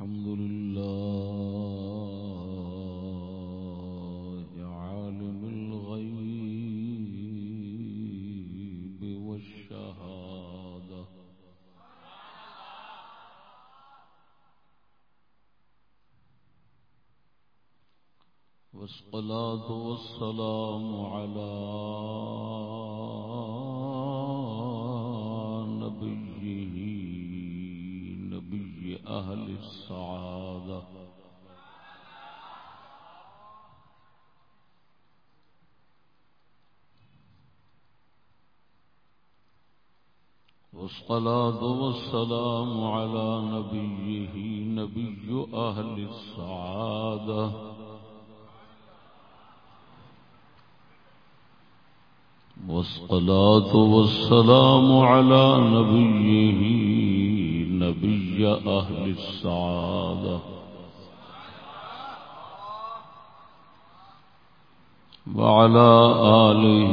الحمد لله عالم الغيب والشهادة. والصلاة والسلام على والصلاة والسلام على نبيه، نبي أهل السعادة. والصلاة والسلام على نبيه، نبي أهل السعادة. وعلى آله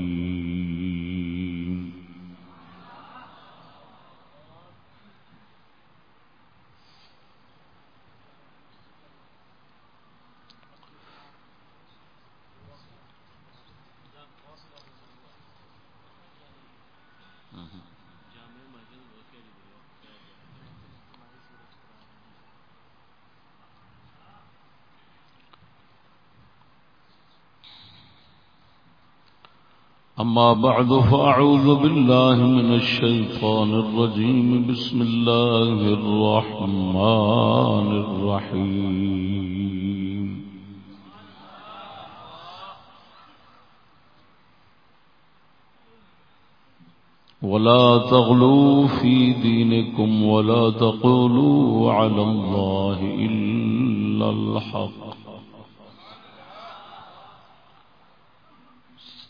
أما بعد فأعوذ بالله من الشيطان الرجيم. بسم الله الرحمن الرحيم. ولا تغلوا في دينكم ولا تقولوا على الله إلا الحق.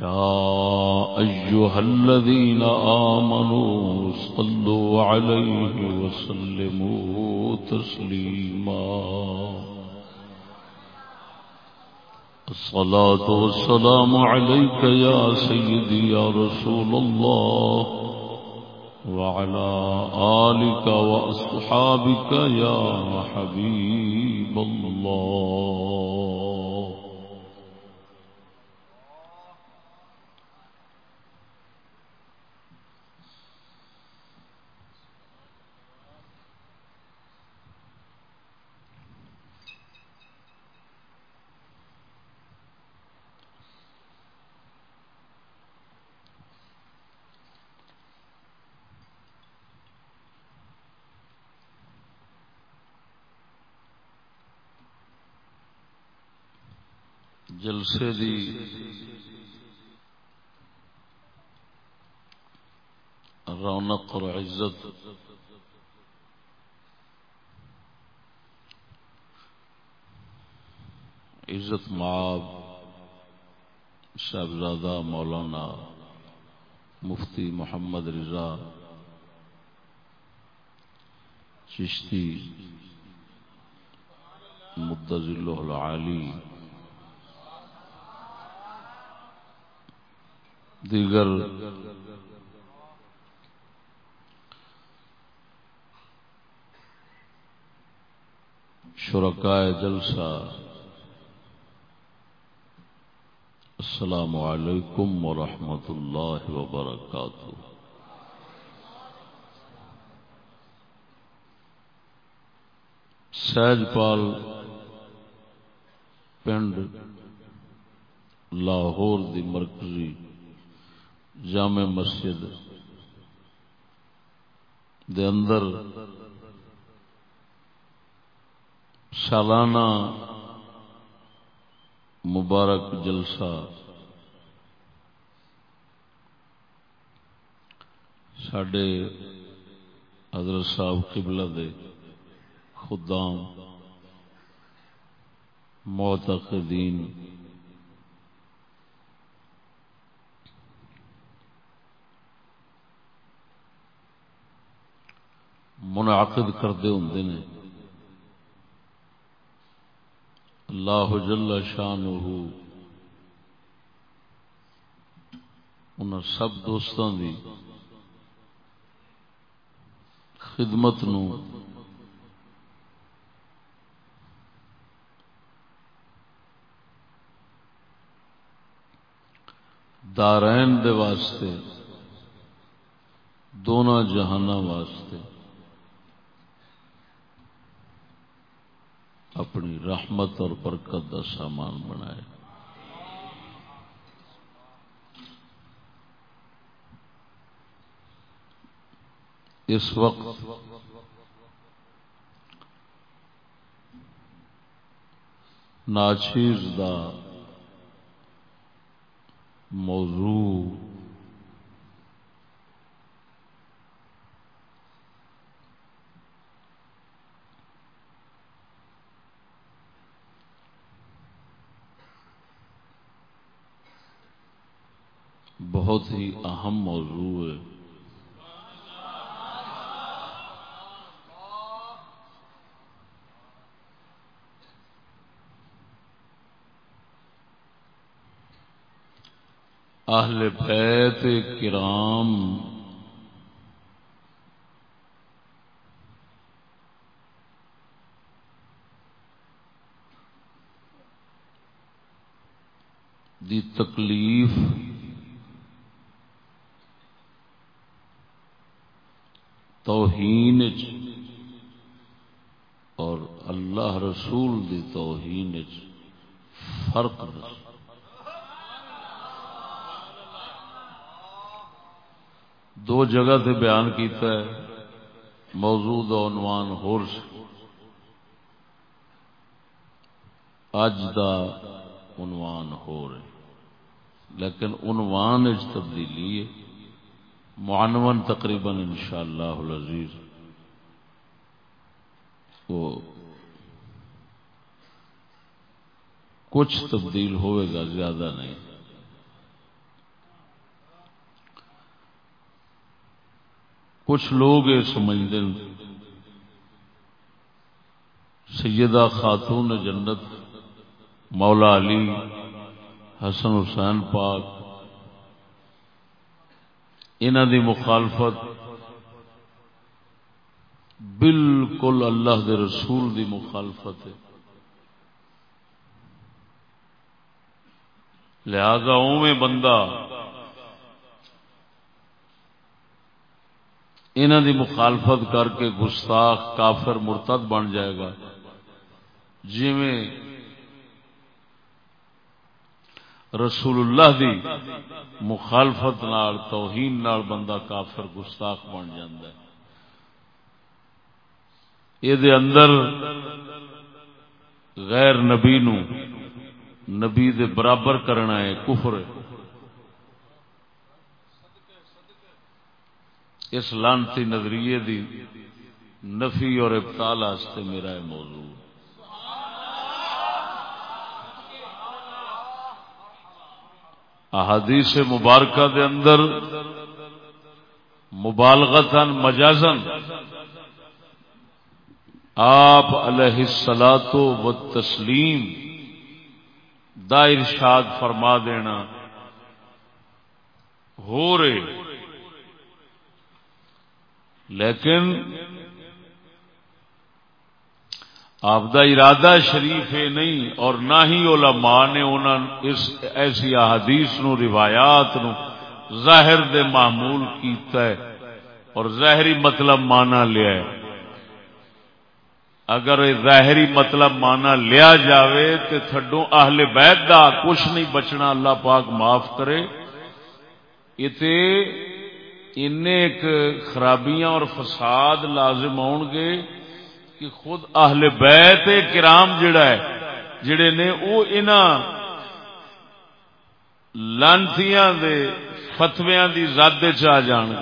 يا أيها الذين آمنوا صلوا عليه وسلموا تسليما. الصلاة والسلام عليك يا سيدي يا رسول الله وعلى آلك وأصحابك يا حبيب الله. جلسے دی. رونق اور عزت. عزت معاب صاحبزادہ مولانا مفتی محمد رضا چشتی مدض العالی دیگر شرکائے جلسہ۔ السلام علیکم ورحمۃ اللہ وبرکاتہ۔ سہج پال پنڈ لاہور دی مرکزی جامع مسجد دے اندر سالانہ مبارک جلسہ سڈے حضرت صاحب قبلہ دے خدام معتقدین منعقد کرتے ہوں نے۔ اللہ جل شان ان سب دوستوں کی خدمت نو دارین دے واسطے دونوں جہان واسطے۔ اپنی رحمت اور برکت کا سامان بنائے۔ اس وقت ناچیز دا موضوع بہت ہی اہم موضوع ہے۔ اہل بیت کرام۔ دی تکلیف۔ توہین چ اور اللہ رسول دی توہین چ فرق دو جگہ سے بیان کیتا ہے موجود عنوان ہور اج دا عنوان ہو رہے لیکن عنوان اج تبدیلی ہے۔ معنون تقریباً انشاءاللہ العزیز. وہ کچھ تبدیل ہوئے گا، زیادہ نہیں. کچھ لوگ یہ سمجھتے سیدہ خاتون جنت، مولا علی، حسن حسین پاک انہ دی مخالفت بالکل اللہ دے رسول دی مخالفت ہے۔ لہذا اوے بندہ انہوں دی مخالفت کر کے گستاخ کافر مرتد بن جائے گا۔ جی رسول اللہ دی مخالفت نال، توہین نال بندہ کافر گستاخ بن جائے یہ اندر غیر نبی نو نبی دے برابر کرنا ہے، کفر اس لانتی نظریے دی نفی اور ابتال آستے میرا ہے موضوع۔ احادیث مبارکہ دے اندر مبالغتن مجازن آپ علیہ السلاط و تسلیم دا ارشاد فرما دینا ہو رہے لیکن آپ دا ارادہ شریف ہے نہیں اور نہ ہی علماء نے انہوں اس ایسی احادیث نو روایات نو ظاہر دے معمول کیتا ہے اور ظاہری مطلب مانا لیا ہے۔ اگر ظاہری مطلب مانا لیا جاوے تو تھڈو اہل بیت دا کچھ نہیں بچنا اللہ پاک معاف کرے۔ یہ خرابیاں اور فساد لازم آن گے کہ خود اہل بیت کرام جڑا ہے، جڑے نے وہ لانتیاں دے فتویاں دی زد چ جان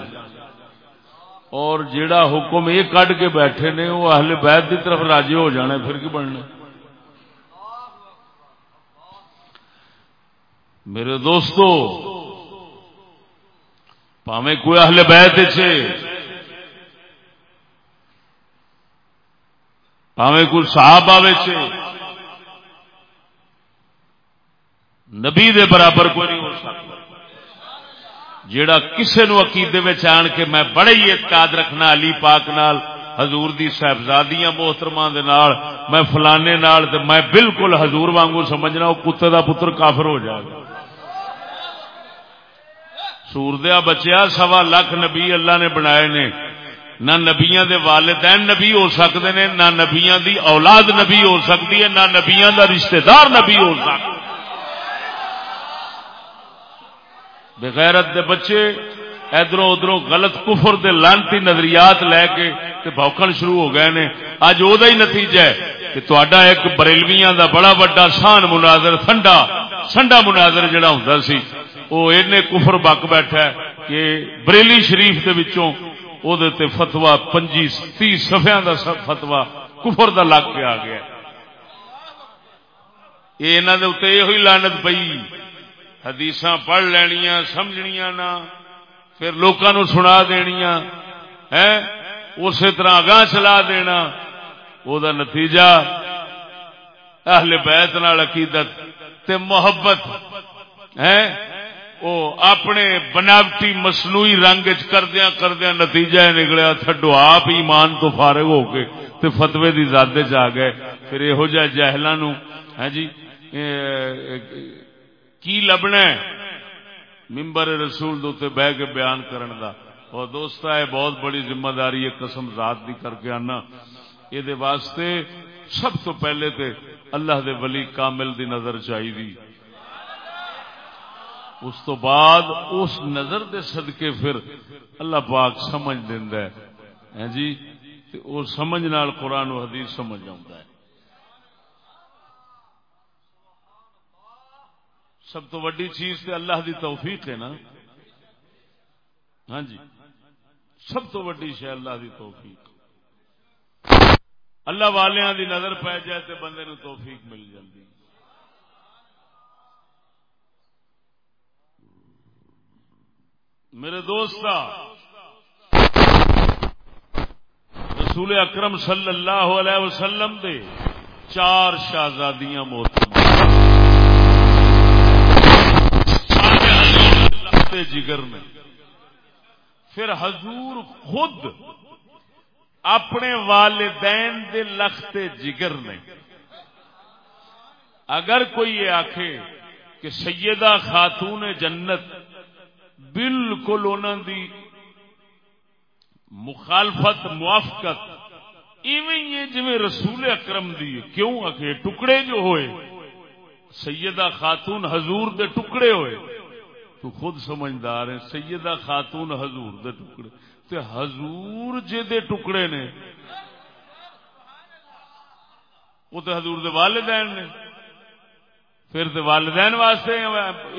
اور جڑا حکم یہ کڈ کے بیٹھے نے، وہ اہل بیت دی طرف راجی ہو جانا پھر کی بننا میرے دوستو پاوے کوئی اہل بیت چے؟ پاوے کوئی صحابہ چے نبی دے برابر کوئی نہیں ہو سکتا۔ جیڑا کسے نو عقیدے میں آن کے میں بڑے ہی اعتقاد رکھنا، علی پاک نال، حضور دی صاحبزادیاں محترمہ دے نال، میں فلانے نال تے میں بالکل حضور وانگو سمجھنا وہ کتے دا پتر کافر ہو جائے گا۔ سوردیا بچیا، سوا لاکھ نبی اللہ نے بنائے نے۔ نہ نبیاں دے والدین نبی ہو سکتے نے نہ نبیاں دی اولاد نبی ہو سکتی ہے، نہ نبیاں دا رشتہ دار نبی ہو سکتا بغیرت دے بچے ادھر ادھر غلط کفر دے لانتی نظریات لے کے بوکھن شروع ہو گئے نے۔ اج وہ ہی نتیجہ ہے کہ تا ایک بریلویاں دا بڑا بڑا سان مناظر ٹھنڈا ٹھنڈا مناظر جڑا ہوں سی وہ این کفر بک بیٹھا ہے کہ بریلی شریف دے وچوں او دے تے فتوا پنجی تی سفیا دا فتوا کفر دا لگ کے آ گیا یہ انہوں دے یہ لانت پئی حدیث پڑھ لینیا سمجھنیا نہ پھر لوگوں نو سنا دنیا ہے اسی طرح اگاں چلا دینا او دا نتیجہ اہل بیت نال عقیدت تے محبت ہے او اپنے بناوٹی مصنوعی رنگ کردیا کردیا نتیجہ نکلیا، تھڈو آپ ایمان تو فارغ ہو کے تے فتوی دی زادے چ آ گئے۔ پھر یہو جہ جہلاں نو ہاں ہے جی کی لبنا ہے؟ ممبر رسول دے بہ کے بیان کرن دا۔ اور دوست ہے بہت بڑی ذمہ داری ہے، قسم ذات دی کر کے آنا۔ یہ واسطے سب تو پہلے تے اللہ دے ولی کامل دی نظر چاہیے۔ اس تو بعد اس نظر دے صدقے پھر اللہ پاک سمجھ دینا ہے۔ ہاں جی؟ وہ سمجھ نال قرآن و حدیث سمجھ آتا ہے۔ سب تو وڈی چیز تے اللہ دی توفیق ہے نا۔ ہاں جی؟ سب تو وڈی شہ اللہ دی توفیق۔ اللہ والیاں دی نظر پی جائے تے بندے نو توفیق مل جاتی میرے دوست رسول اکرم صلی اللہ علیہ وسلم دے چار شہزادیاں محترم جگر نے پھر حضور خود اپنے والدین دے لخت جگر نے اگر کوئی یہ آخے کہ سیدہ خاتون جنت بالکل انہوں دی مخالفت، موافقت، ایویں جی رسول اکرم دی کیوں آخے ٹکڑے جو ہوئے، سیدہ خاتون حضور دے ٹکڑے ہوئے۔ تو خود سمجھدار ہے سیدہ خاتون حضور دے ٹکڑے۔ تے حضور جے دے ٹکڑے نے، وہ تو حضور دے والدین نے۔ پھر تو والدین واسطے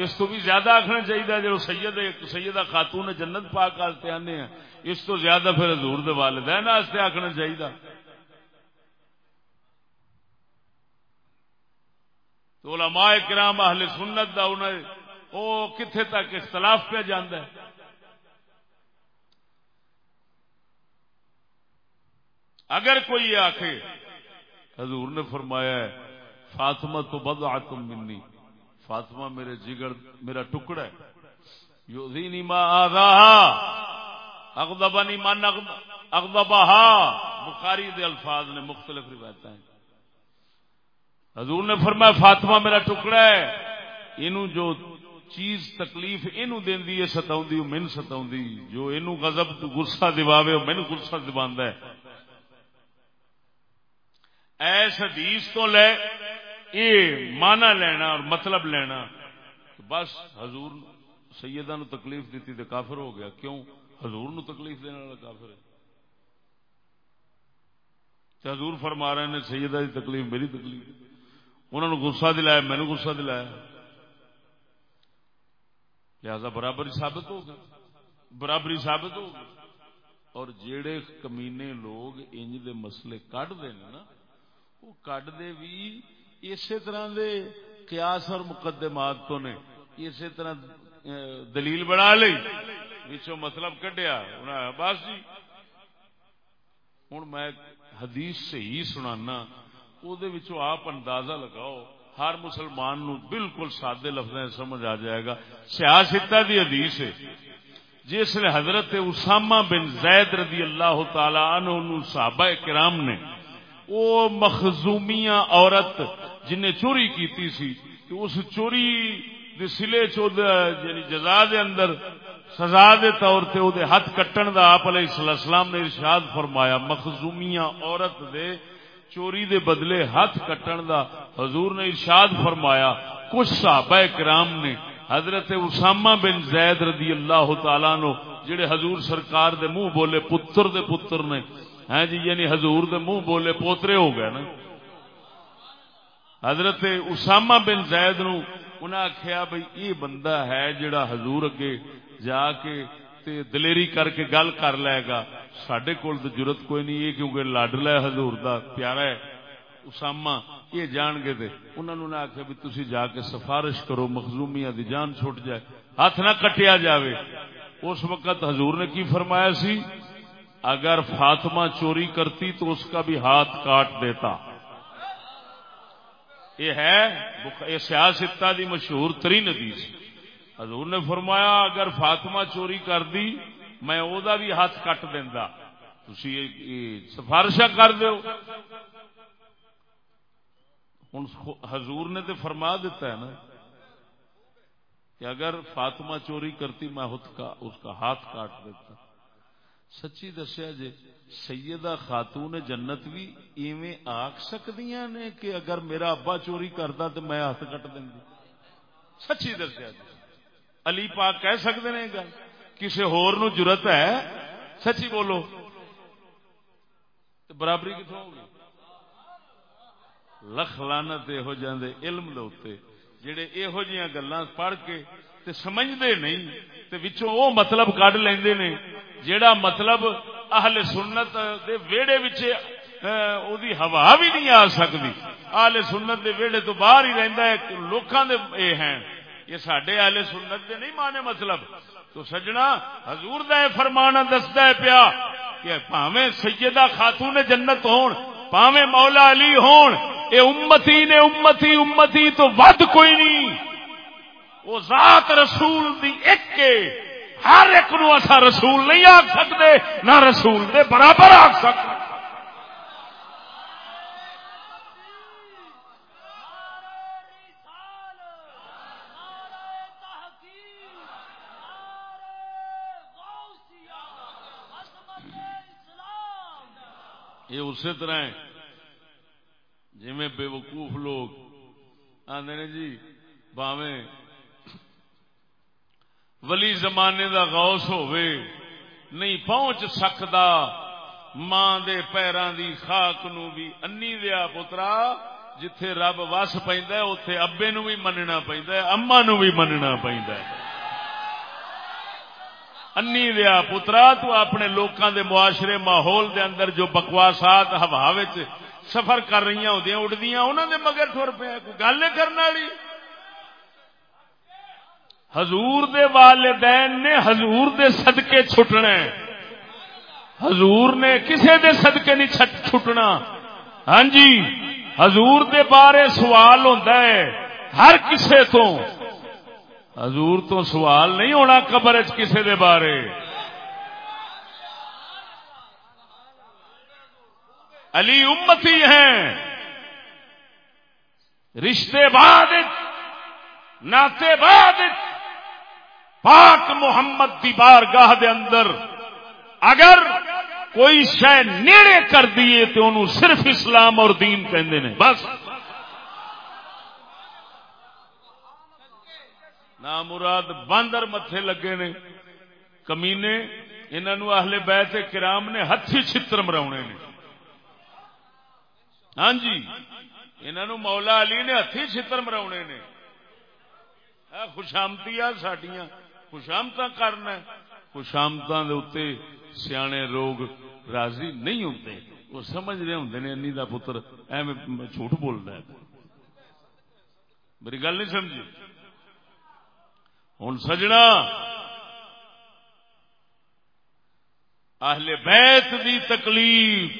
اس کو بھی زیادہ آخنا چاہیے جو سید سیدہ خاتون جنت پاک واسطے آنے ہیں۔ اس تو زیادہ پھر حضور دے والدین واسطے آخنا چاہیے تو علماء کرام، اہل سنت دا انہیں وہ کتنے تک اختلاف پہ جانا ہے۔ اگر کوئی آخے حضور نے فرمایا ہے فاطمہ تو بد آتم منی۔ فاطمہ میرے جگر، میرا ٹکڑا ہے۔ یوزینی ما آدھا اغدبانی من اغدبہا بخاری دے الفاظ نے مختلف روایت ہیں۔ حضور نے فرمایا، فاطمہ میرا ٹکڑا ہے۔ انہوں جو چیز تکلیف اینو دیندی ہے ستاؤندی من ستاؤندی جو اینو غضب تو غصہ دیواوے من غصہ دیواندا ہے۔ ایس حدیث تو لے یہ مانا لینا اور مطلب لینا، بس حضور سیدہ نو تکلیف دیتی تو کافر ہو گیا۔ کیوں؟ حضور نو تکلیف دینے والا کافر ہے۔ حضور فرما رہے ہیں سیدہ دی تکلیف، میری تکلیف۔ انہوں نے گسا دلایا، مینو گسا دلایا۔ لہذا برابری ثابت ہو گیا برابری ثابت ہو گئی۔ اور جیڑے کمینے لوگ انج دے مسئلے کٹ دے نا وہ کٹ دے بھی اسی طرح دے قیاس اور مقدمات تو نے اسی طرح دلیل بنا لی پچھو مطلب کڈیا بس جی۔ ہوں میں حدیث سے ہی سنانا وہ آپ اندازہ لگاؤ، ہر مسلمان نو بالکل سادے لفظ سمجھ آ جائے گا۔ سیاستہ دی حدیث ہے، جس نے حضرت اسامہ بن زید رضی اللہ تعالی عنہ صحابہ کرام نے وہ مخزومیاں عورت جن نے چوری کیتی سی، تو اس چوری دے سلے چود یعنی جزا دے اندر، سزا دے طور تے او دے ہاتھ کٹن دا آپ علیہ السلام نے ارشاد فرمایا، مخزومیاں عورت دے چوری دے بدلے ہاتھ کٹن دا حضور نے ارشاد فرمایا۔ کچھ صحابہ کرام نے حضرت اسامہ بن زید رضی اللہ تعالی نو جڑے حضور سرکار دے منہ بولے پتر دے پتر نے ہیں جی یعنی حضور دے منہ بولے پوترے ہو گئے نا۔ حضرت اسامہ بن زید نو انہاں آخیا بھائی یہ بندہ ہے جڑا حضور اگے جا کے تے دلیری کر کے گل کر لے گا۔ سڈے کول تو ضرورت کوئی نہیں، یہ کیونکہ لاڈ لے حضور دا پیارا ہے۔ اسامہ یہ جان گے انہوں نے آخیا بھی تھی جا کے سفارش کرو مخزومیا دی جان چھوٹ جائے۔ ہاتھ نہ کٹیا جاوے۔ اس وقت حضور نے کی فرمایا سی؟ اگر فاطمہ چوری کرتی تو اس کا بھی ہاتھ کاٹ دیتا۔ یہ ہے سیاستہ دی مشہور ترین حدیث۔ حضور نے فرمایا، اگر فاطمہ چوری کر دی، میں او دا بھی ہاتھ کٹ دینا تھی سفارشا کر دو ہوں حضور نے تو فرما دیتا ہے نا کہ اگر فاطمہ چوری کرتی، میں اس کا ہاتھ کاٹ دیتا۔ سچی دسیا جی سیدہ خاتون جنت بھی ایویں آخ سکتی نے کہ اگر میرا ابا چوری کرتا تو میں ہاتھ کٹ دیں سچی دسیا جی۔ علی پاک کہہ سکتے ہیں گل۔ کسی ہور نو جرت ہے؟ سچی بولو۔ برابری کتوں ہوگی؟ لکھ لانت یہو جاندے علم دے جڑے یہو جیاں گلاں پڑھ کے تے سمجھدے نہیں، تے وچوں او مطلب کڈ لیندے نے، جیڑا مطلب اہل سنت دے ویڑے وچ او دی ہوا بھی نہیں آ سکدی۔ اہل سنت دے ویڑے تو باہر ہی رہندا ہے، لوکاں دے اے ہیں۔ یہ ساڈے اہل سنت دے نہیں مانے مطلب۔ تو سجنا حضور دا فرمانا دسدا ہے پیا کہ پاویں سیدہ خاتون جنت ہون، پاویں مولا علی ہون، اے امتی نے امتی امتی تو ود کوئی نہیں۔ وہ ذات رسول دی ایک کے ہر ایک نو اصا رسول نہیں آخ سکتے، نہ رسول دے برابر آخ سکتے۔ یہ اسی طرح جی بے وقوف لوگ آدھے نے جی باوے ولی زمانے دا غوث ہوئے نہیں پہنچ سکتا ماں دے پیران دی خاک نو بھی انی دیا پترا، جتھے رب وس پہ اتے ابے نو بھی مننا پہ اما نو بھی مننا پہ انی دیا پترا، تو اپنے لوکاں دے معاشرے، ماحول دے اندر جو بکواسات ہوا سفر کر رہی ہوتی اڈدیاں انہوں نے مگر ٹر پیا گل کرنے والی۔ حضور دے والدین نے حضور دے صدقے چھٹنا حضور نے کسے دے صدقے نہیں چھٹنا۔ ہاں جی حضور دے بارے سوال ہوتا ہے ہر کسے تو۔ حضور تو سوال نہیں ہونا قبر کسے دے بارے۔ علی امتی ہیں۔ رشتے بعد ناتے بعد پاک محمد دی بارگاہ دے اندر اگر کوئی شہ نیڑے کر دیے تو انہوں صرف اسلام اور دین کہندے نے، بس۔ نہ مراد باندر متے لگے نے، کمینے انہوں اہل بیت کرام نے ہاتھی چتر مراؤنے نے۔ ہاں جی انہوں مولا علی نے ہاتھی چتر مراؤنے نے۔ خوشامتی آ سڈیا خوشامت کرنا خوشامت سیانے لوگ راضی نہیں ہوتے وہ سمجھ رہے ہوں نے انی کا پتر۔ ایم جھوٹ بولتا ہے۔ میری گل نہیں سمجھی؟ ہوں سجنا۔ اہل بیت دی تکلیف،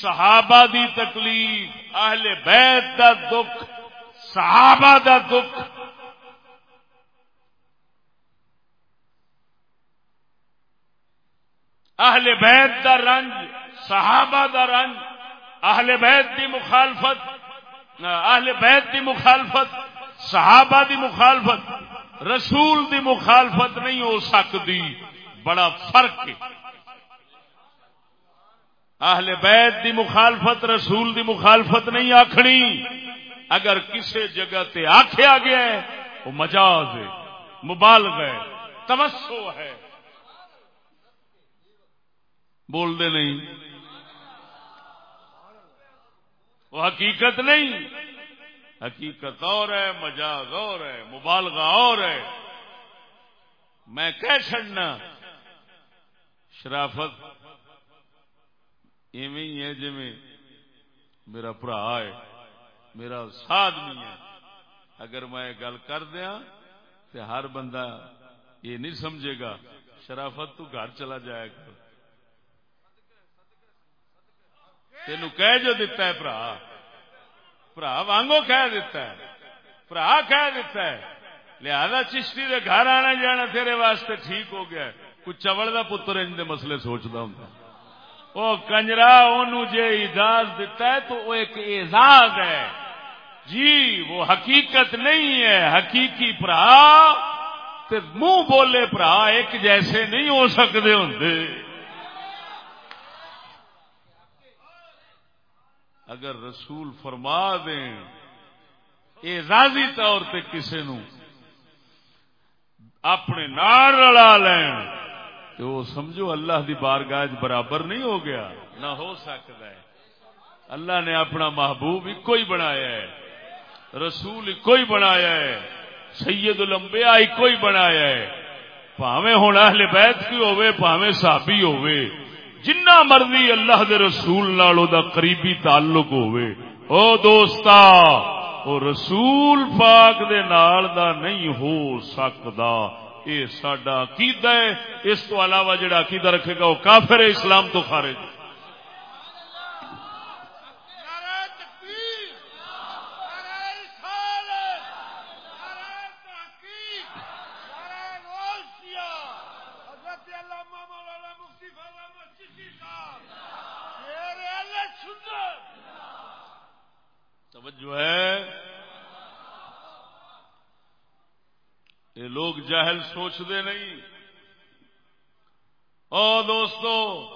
صحابہ دی تکلیف، اہل بیت دا دکھ، صحابہ دا دکھ۔ اہل بیت دا رنج، صحابہ دا رنج، اہل بیت دی مخالفت، اہل بیت دی مخالفت، صحابہ دی مخالفت، رسول دی مخالفت نہیں ہو سکتی، بڑا فرق ہے۔ اہل بیت دی مخالفت، رسول دی مخالفت نہیں آخنی اگر کسی جگہ تے آخیا گیا ہے، وہ مجاز ہے، مبالغ ہے تمسو ہے۔ بول دے نہیں۔ وہ حقیقت نہیں۔ حقیقت اور ہے، مجاز اور ہے، مبالغہ اور ہے۔ میں کہہ چڑنا شرافت ایویں ہی ہے جی میرا برا ہے، میرا ساتھ نہیں ہے۔ اگر میں گل کر دیا تو ہر بندہ یہ نہیں سمجھے گا، شرافت تو گھر چلا جائے گا۔ تین کہہ جو دتا ہے برا۔ برا وانگو کہہ دیتا ہے۔ برا کہہ دیتا ہے۔ لہذا چشتی دے گھر آنا جانا تیرے واسطے ٹھیک ہو گیا۔ کچھ چوڑ کا پتر ان دے مسئلے سوچتا ہوں وہ کنجرا ان جے اعزاز دیتا ہے تو وہ ایک اعزاز ہے۔ جی وہ حقیقت نہیں ہے۔ حقیقی برا منہ بولے برا ایک جیسے نہیں ہو سکتے ہوں۔ اگر رسول فرما دیں اعزازی طور پہ کسی نو اپنے نار رلا لین تو وہ سمجھو اللہ دی بارگاہ برابر نہیں ہو گیا۔ نہ ہو سکتا ہے۔ اللہ نے اپنا محبوب ایک ہی بنایا ہے، رسول ایک ہی بنایا ہے، سید الانبیاء ایک ہی بنایا ہے۔ پاوے ہوں اہل بیت کی ہوئے پاوے صحابی ہوئے جنہ مرضی اللہ دے رسول نالو دا قریبی تعلق ہوئے او دوستا او رسول پاک دے نال دا نہیں ہو سکدا اے ساڈا عقیدہ ہے اس تو علاوہ جڑا عقیدہ رکھے گا وہ کافر ہے اسلام تو خارج ہے یہ لوگ جاہل سوچتے نہیں۔ او دوستو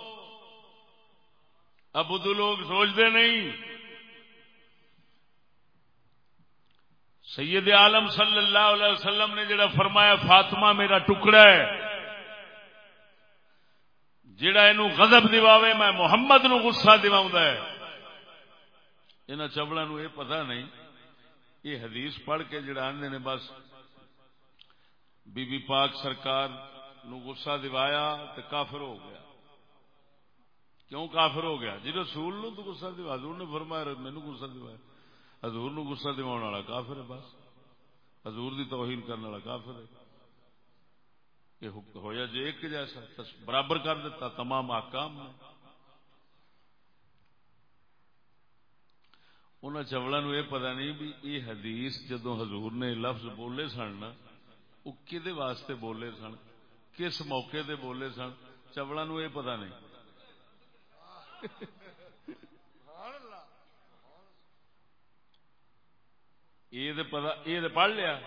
ابد لوگ سوچتے نہیں۔ سید عالم صلی اللہ علیہ وسلم نے جڑا فرمایا، فاطمہ میرا ٹکڑا ہے، جڑا یہ غضب دواوے میں محمد نو غصہ دواؤں ان چبڑا نو یہ پتا نہیں یہ حدیث پڑھ کے جڑا آدھے نے بس بی بی پاک سرکار نو غصہ دوایا تو کافر ہو گیا۔ کیوں کافر ہو گیا؟ جی رسول نو تو غصہ دوا، حضور نے فرمایا، مینو غصہ دوایا۔ حضور نو غصہ دوا والا کافر ہے بس۔ حضور دی توہین کرنے والا کافر ہے۔ یہ ہوا جی ایک جیسا برابر کر دیتا، تمام آکام نے۔ ان چوڑا نو یہ پتا نہیں بھی یہ حدیث جدو حضور نے لفظ بولے سن وہ کہ واسطے بولے سن کس موقع تے بولے سن چوڑا نو یہ پتا نہیں یہ پڑھ لیا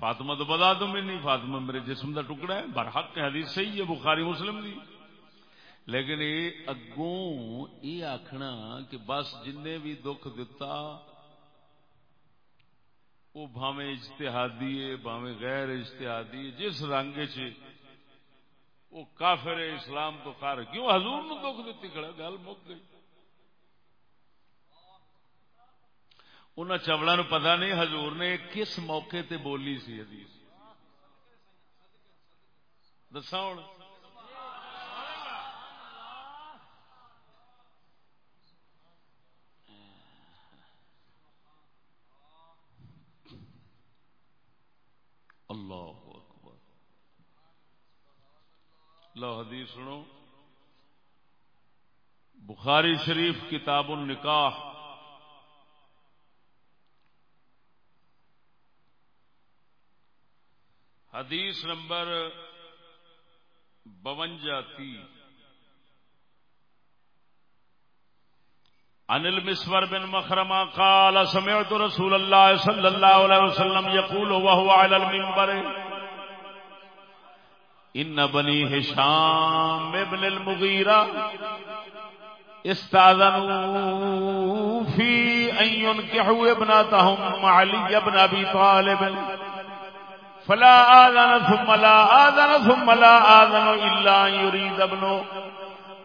فاطمہ تو بتا دو میں نہیں فاطمہ میرے جسم کا ٹکڑا ہے برحق حدیث صحیح ہے بخاری مسلم دی لیکن یہ اگوں یہ آخنا کہ بس جن بھی دکھ دتا وہ بھاوے اجتہادی ہے بھاوے غیر اجتہادی جس رنگ چ وہ کافر اسلام تو خار کیوں حضور نو دکھ دیتی کھڑا گل مک گئی۔ ان چوڑا نو پتا نہیں حضور نے کس موقع تے بولی سی حدیث۔ دسا ہوں اللہ اکبر۔ لو حدیث سنو۔ بخاری شریف کتاب النکاح۔ حدیث نمبر بونجا تیس۔ عن المسور بن مخرمہ قال سمعت رسول الله صلى الله عليه وسلم يقول وهو على المنبر، ان بني هشام ابن المغيرة استاذنوا في ان ينكحوا ابنتهم علي بن ابي طالب، فلا آذن ثم لا آذن ثم لا آذن إلا أن يريد ابن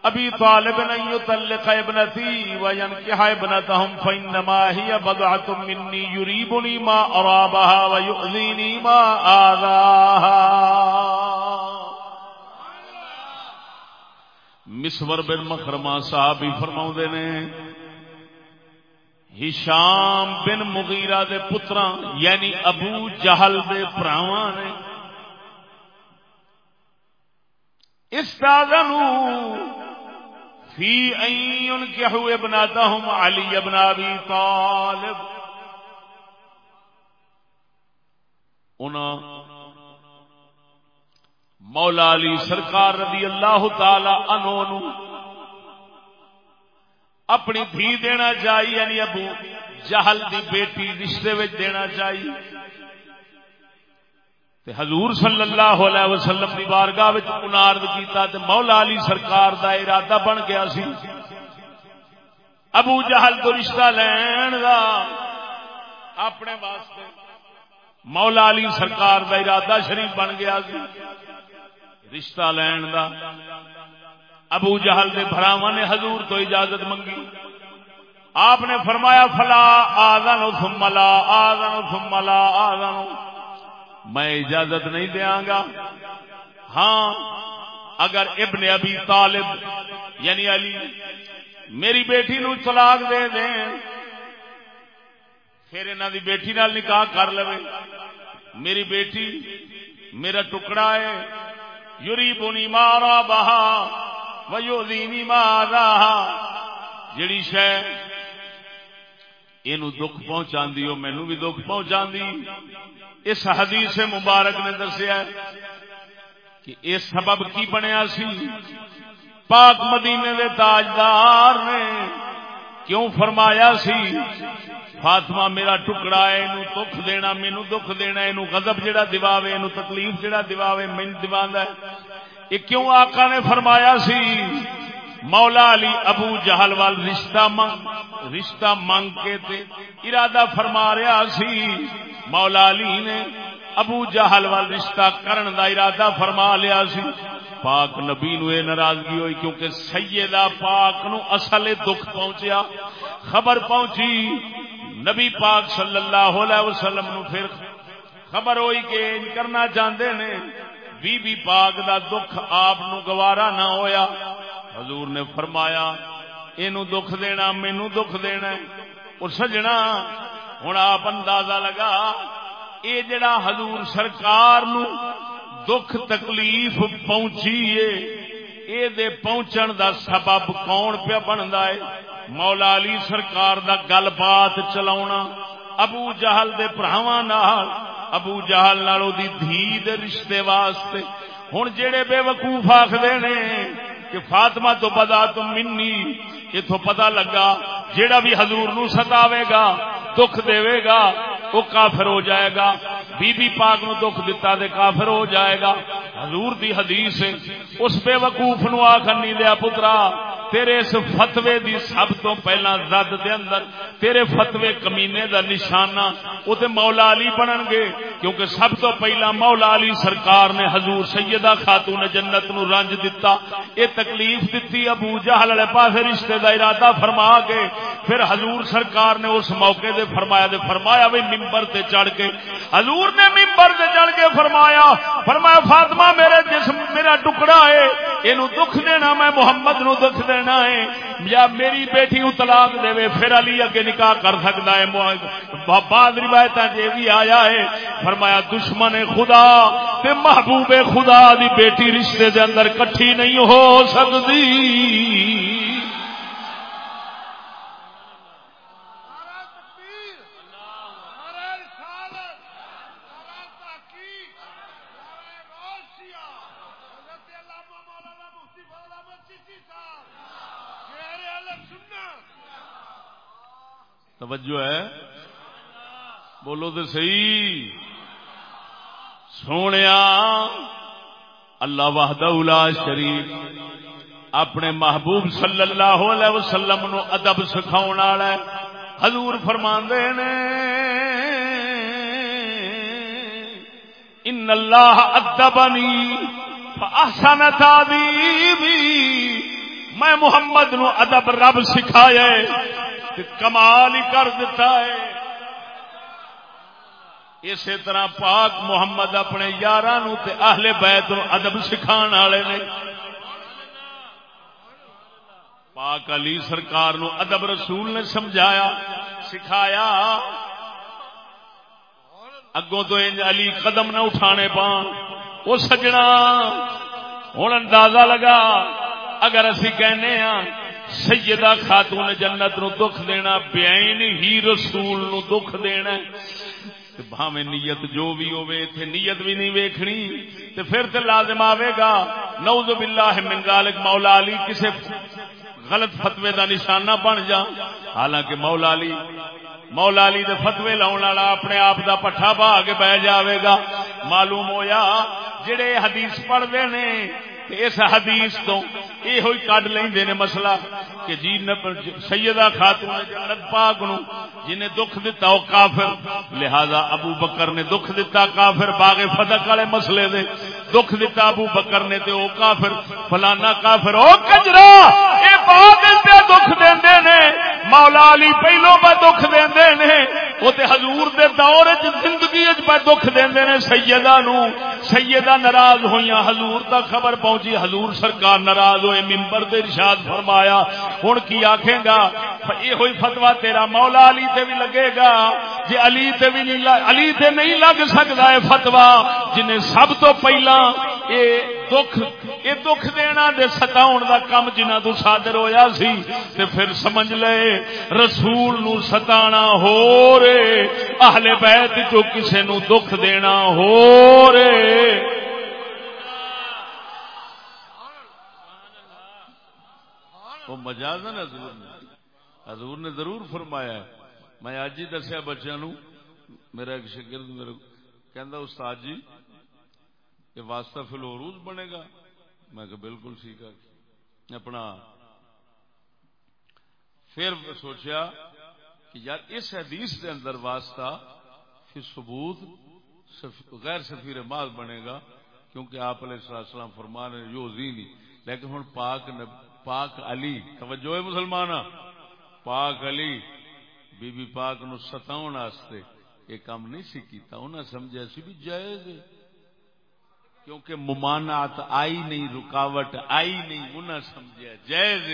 أبي طالب أن يطلق ابنتي وينكح ابنتهم فإنما هي بضعة مني يريبني ما أرابها ويؤذيني ما آذاها مسور بن مخرمہ صاحب ہی فرماؤں دے نے، ہشام بن مغیرہ دے پترا یعنی ابو جہل دے پراواں نے استاذنوا فی این کے ہوئے بناتا ہوں علی ابن ابی طالب۔ مولا علی سرکار رضی اللہ تعالی عنہ اپنی دھی دینا چاہیے یعنی ابو جہل دی بیٹی رشتے دینا چاہیے تے حضور صلی اللہ علیہ وسلم دی بارگاہ وچ انارد کیتا تے مولا علی سرکار دا ارادہ بن گیا سی۔ ابو جہل کو رشتہ لین دا اپنے واسطے مولا علی سرکار دا ارادہ شریف بن گیا سی۔ رشتہ لین دا ابو جہل دے براوا نے حضور تو اجازت منگی۔ آپ نے فرمایا، فلا آدن ثم لا آدن ثم لا آدن میں اجازت نہیں دیا گا۔ ہاں اگر ابن ابی طالب یعنی علی، میری بیٹی نو طلاق دے دیں، پھر انہوں دی بیٹی نال نکاح کر لو میری بیٹی میرا ٹکڑا ہے۔ یوری بونی مارا بہا ویودینی مارا جڑی شہ یہ دکھ پہنچا ہو مینو بھی دکھ پہنچا اس حدیث مبارک نے دسیا کہ یہ سبب کی بنیا سی؟ پاک مدینے دے تاجدار نے کیوں فرمایا سی؟ فاطمہ میرا ٹکڑا ہے، اینو دکھ دینا، مینو دکھ دینا اینو غضب جڑا دیواوے اینو تکلیف جڑا دیواوے مین دیواندا ہے۔ یہ کیوں آقا نے فرمایا سی؟ مولا علی ابو جہل وال رشتہ منگ رشتہ منگ کے تے ارادہ فرما رہا سی۔ مولا علی نے ابو جہل وال رشتہ کرن دا ارادہ فرما لیا سی۔ پاک نبی نو یہ ناراضگی ہوئی کیونکہ سیدہ پاک نو اصل دکھ پہنچیا۔ خبر پہنچی۔ نبی پاک صلی اللہ علیہ وسلم نو پھر خبر ہوئی کہ کرنا چاہتے نے۔ بی بی پاک دا دکھ آپ نو گوارا نہ ہویا۔ حضور نے فرمایا، اینو دکھ دینا، مینو دکھ دینا اور سجنا ہوں آپ اندازہ لگا، اے جڑا حضور سرکار نو دکھ تکلیف پہنچی اے دے پہنچن دا سبب کون پیا بنتا ہے؟ مولا علی سرکار دا گل بات چلا ابو جہل دے پراواں نال، ابو جہل نالو دی دھی دے رشتے واسطے۔ ہن جڑے بے وقوف آخدے نے کہ فاطمہ تو بدا تو منی اتو پتا لگا، جیڑا بھی حضور نو ستاوے گا دکھ دے گا وہ کافر ہو جائے گا بی بی پاک نو دکھ دتا دے کافر ہو جائے گا حضور دی حدیث اس بے وقوف نو آخر نہیں دیا، پترا، تیرے اس فتوے دی سب تو پہلا زد دے اندر، تیرے فتوے کمینے دا نشانہ وہ تے مولا علی بنن گے۔ کیونکہ سب تو پہلا مولا علی سرکار نے حضور سیدہ خاتون جنت نو رنج دتا، اے تکلیف دتی ابو جہل والے پاسے رشتے دا ارادہ فرما کے پھر حضور سرکار نے اس موقع دے فرمایا دے فرمایا بھی ممبر تے چڑھ کے حضور نے ممبر تے چڑھ کے فرمایا فرمایا، فاطمہ میرے جسم میرا ٹکڑا ہے یہ دکھ دینا میں محمد نو دکھ دینا ہے۔ یا میری بیٹی طلاق دے پھر علی اگے نکاح کر سکتا ہے۔ بعد روایت جی بھی آیا ہے۔ فرمایا، دشمن خدا تے محبوب خدا دی بیٹی رشتے دے اندر کٹھی نہیں ہو سکتی توجہ ہے بولو تو صحیح سونے اللہ وحدہ شریف اپنے محبوب صلی اللہ علیہ وسلم نو ادب سکھاؤ والا حضور فرما نے، ان اللہ ادبنی فاحسن تعذیبی میں محمد نو ادب رب سکھایا کمال ہی کر دیتا ہے۔ اسی طرح پاک محمد اپنے یار اہل بیت ادب سکھا والے نے۔ پاک علی سرکار نو ادب رسول نے سمجھایا، سکھایا۔ اگوں تو علی قدم نہ اٹھانے پان وہ سجنا، ہوں اندازہ لگا، اگر اسی کہنے ہاں سیدہ خاتون جنت نو دکھ دینا، بین ہی رسول نو دکھ دینا بھاوے نیت جو بھی ہوئے تھے نیت بھی نہیں ویکھنی۔ تے پھر تے لازم آوے گا، نعوذ باللہ من ذالک مولا علی، کسے غلط فتوے دا نشانہ بن جا۔ حالانکہ مولا علی مولا علی دے فتوے لاؤن والا اپنے آپ دا پٹھا بھا کے بہ جاوے گا۔ معلوم ہویا، جڑے حدیث پڑھتے نے اس حدیث تو یہ ہوئی کڈ لیں مسئلہ کہ جی سیدہ خاتون جنت پاک نو جنہیں دکھ دیتا وہ کافر، لہذا ابو بکر نے دکھ دیتا کافر، باغ فتح والے مسئلے دے دکھ دیتا ابو بکر نے تے او کافر، فلانا کافر، او کجرا اے بعد تے دکھ دیندے نے، مولا علی پہلو پہ دکھ دیندے نے، او تے حضور دے دور وچ زندگی وچ پہ دکھ دیندے نے سیدہ نو، سیدہ ناراض ہویاں حضور تک خبر پہنچ پہنچی حضور سرکار ناراض ہوئے، منبر تے ارشاد فرمایا، ہن کی آکھے گا؟ اے ہوئی فتوی تیرا مولا علی تے بھی لگے گا جے علی تے بھی نہیں لگ علی تے نہیں لگ سکدا اے فتوی جنے سب تو پہلا اے دکھ اے دکھ دینا دے ستاؤن دا کم جنہ تو صادر ہویا سی، تے پھر سمجھ لے، رسول نو ستانا ہو رے، اہل بیت جو کسے نو دکھ دینا ہو رے۔ وہ مجاز ہے حضور نے؟ حضور نے ضرور فرمایا ہے۔ میں اج ہی دسیا بچوں نو میرا ایک شگرد میرے کہ استاد جی یہ واسطہ فل عروج بنے گا؟ میں کہ بالکل ٹھیک ہے۔ اپنا پھر سوچیا کہ یار اس حدیث کے اندر واسطہ پھر ثبوت غیر سفیر ماض بنے گا، کیونکہ آپ علیہ السلام فرمان یو زینی لیکن ہوں پاک پاک علی، توجہ ہے مسلمان پاک علی بی بی پاک نو ستاؤ یہ کام نہیں سی کیتا، انہاں سمجھا سی بھی جائز کیونکہ ممانعت آئی نہیں، رکاوٹ آئی نہیں انہیں سمجھا جائز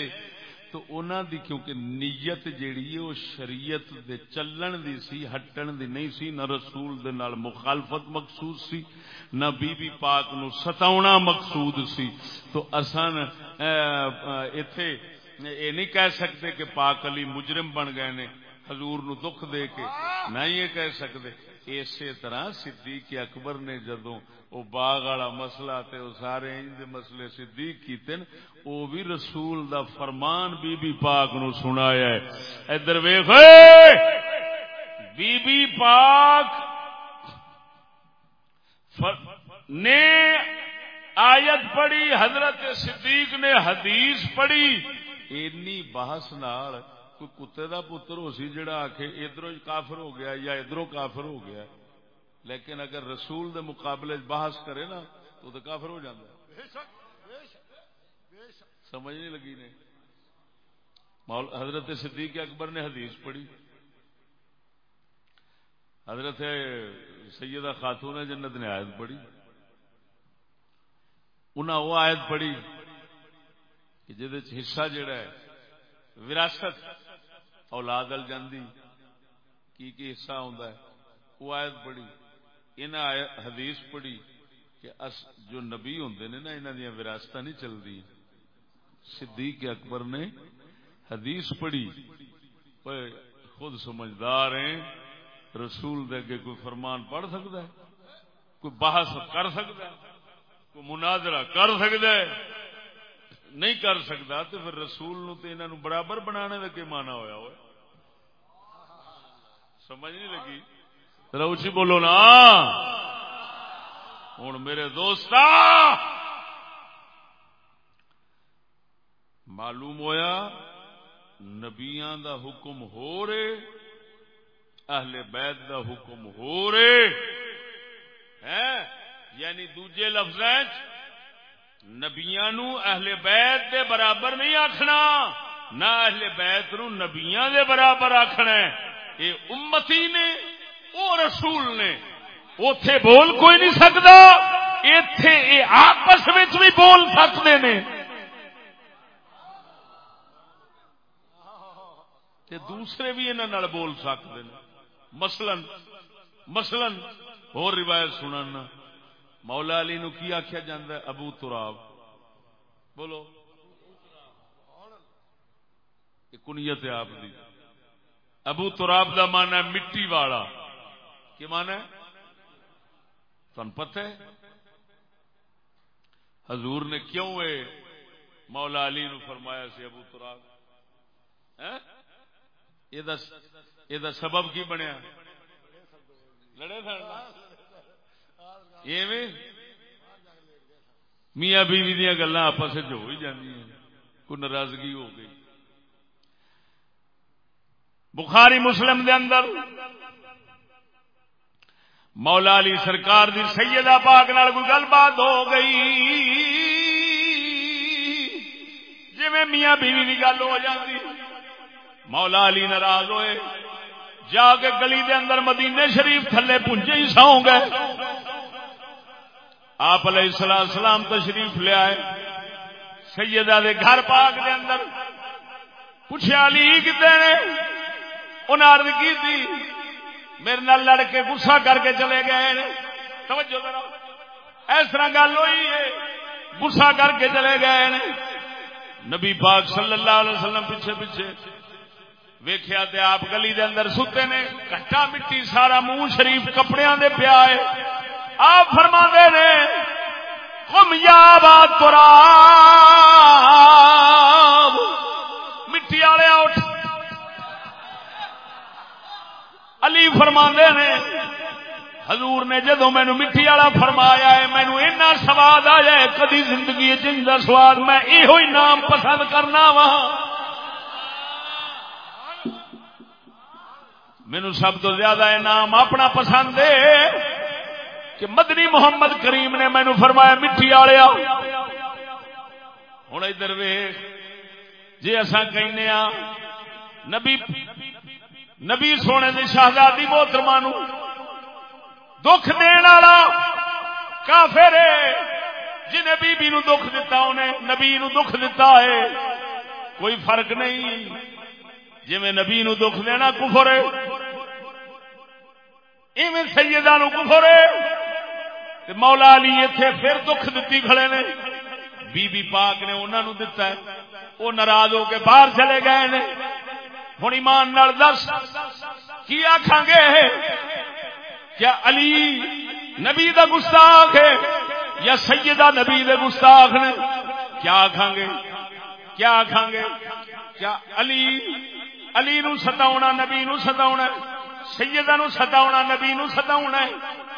تو انہوں دی کیونکہ نیت جیڑی ہے وہ شریعت دے چلن دی سی، ہٹن دی نہیں سی، نہ رسول دے نال مخالفت مقصود سی، نہ بی بی پاک نو ستاونا مقصود سی۔ تو اسان ایتھے یہ نہیں کہہ سکتے کہ پاک علی مجرم بن گئے نے، حضور نو دکھ دے کے، نہ یہ کہہ سکتے۔ اسی طرح صدیق اکبر نے جدو وہ باغ والا مسئلہ تے وہ سارے دے مسئلے صدیق کیتے وہ بھی رسول دا فرمان بی بی پاک نو سنایا ہے۔ ادھر ویخ بی بی پاک فر... نے آیت پڑھی، حضرت صدیق نے حدیث پڑھی۔ اینی بحث نال کوئی کتے دا پتر ہو سی جڑا آکھے ادھروں کافر ہو گیا یا ادھروں کافر ہو گیا لیکن اگر رسول دے مقابلے بحث کرے نا تو تو کافر ہو جاتا سمجھ نہیں لگی نے حضرت صدیق اکبر نے حدیث پڑھی حضرت سیدہ خاتون جنت نے آیت پڑھی انہیں وہ آیت پڑھی کہ جہد حصہ جڑا ہے وراثت اولاد ال جاندی، کی کی حصہ ہوندا ہے وہ آیت پڑھی انہیں حدیث پڑھی کہ اس جو نبی ہوندے نے نا، انہاں دی وراثت نہیں چلدی صدیق اکبر نے حدیث پڑھی اوے خود سمجھدار ہیں، رسول دے کے کوئی فرمان پڑھ سکتا ہے، کوئی بحث کر سکتا ہے، کوئی مناظرہ کر سکتا ہے۔ نہیں کر سکتا تو پھر رسول نو تو انہوں برابر بنانے کا مانا ہوا ہوا سمجھ نہیں لگی؟ روچی بولو نا۔ ہوں میرے دوست معلوم ہویا نبیاں دا حکم ہو رہے، اہل بیت دا حکم ہو رہے۔ ہیں؟ یعنی دوجے لفظ نبیا نو اہل بیت دے برابر نہیں آخنا نہ اہل بیت نو نبیا دے برابر آخنا یہ امتی نے، او رسول نے۔ اتے بول کوئی نہیں سکتا اتے آپس وچ بھی بول سکتے نے۔ تے دوسرے بھی انہوں بول سکتے ہیں مثلاً مثلاً اور روایت سننا مولا علی نو کی آخیا جا ابو تراب۔ بولو۔ کنیت آپ دی۔ ابو تراب دا مان ہے مٹی والا۔ کی مان ہے؟ تن پتہ ہے؟ حضور نے کیوں اے مولا علی نو فرمایا سی ابو تراب؟ یہ سبب کی بنیا؟ لڑے میاں بیوی دیا گلا آپس ہو ہی جی کوئی ناراضگی ہو گئی۔ بخاری مسلم دے اندر مولا علی سرکار دی سیدہ پاک نال کوئی گل بات ہو گئی۔ جی میاں بیوی کی گل ہو جاتی مولا علی ناراض ہوئے، جا کے گلی دے اندر مدینے شریف تھلے پونجے ہی سو گئے۔ آپ علیہ السلام سلام تشریف لے آئے۔ سیدہ دے گھر پاک دے اندر پوچھا علی کتنے نے؟ انہیں عرض کی تھی میرے نال لڑ کے گسا کر کے چلے گئے توجہ ذرا اس طرح گل ہوئی ہے گسا کر کے چلے گئے نے۔ نبی پاک صلی اللہ علیہ وسلم پیچھے پیچھے ویخیا آپ گلی دے اندر ستے نے کٹا مٹی، سارا منہ شریف کپڑے دے پیا ہے۔ آپ فرما دے نے کم یا بات مٹی والے اٹھ علی فرما نے، حضور نے جدو مینو مٹی والا فرمایا ہے مینو اینا سواد آیا ہے، کدی زندگی جن کا سواد، میں یہ نام پسند کرنا وا مینو سب تو زیادہ نام اپنا پسند ہے۔ کہ مدنی محمد کریم نے مینو فرمایا، مٹھی آیا ہوں ادھر ویخ جی اصا کہنے ہاں، نبی نبی سونے کی شہزادی محترما دکھ دن والا کافر جنہیں بی نو دکھ دتا، انہیں نبی نو دکھ دتا ہے۔ کوئی فرق نہیں۔ جی میں نبی نو دکھ دینا کفر ایویں سیدہ نو کفر تے مولا علی اتے پھر دکھ دیتی کھڑے نے۔ بی بی پاک نے انہوں نے دتا ہے۔ وہ ناراض ہو کے باہر چلے گئے نے۔ ہوں ایمان نال دس، کی آخان گے؟ کیا علی نبی دا گستاخ ہے یا سیدہ نبی دے گستاخ نے؟ کیا آخان گے؟ کیا آخان گے؟ کیا علی علی نو ستاونا، نبی نو ستاونا سیدہ نو ستاونا، نبی نو ستاونا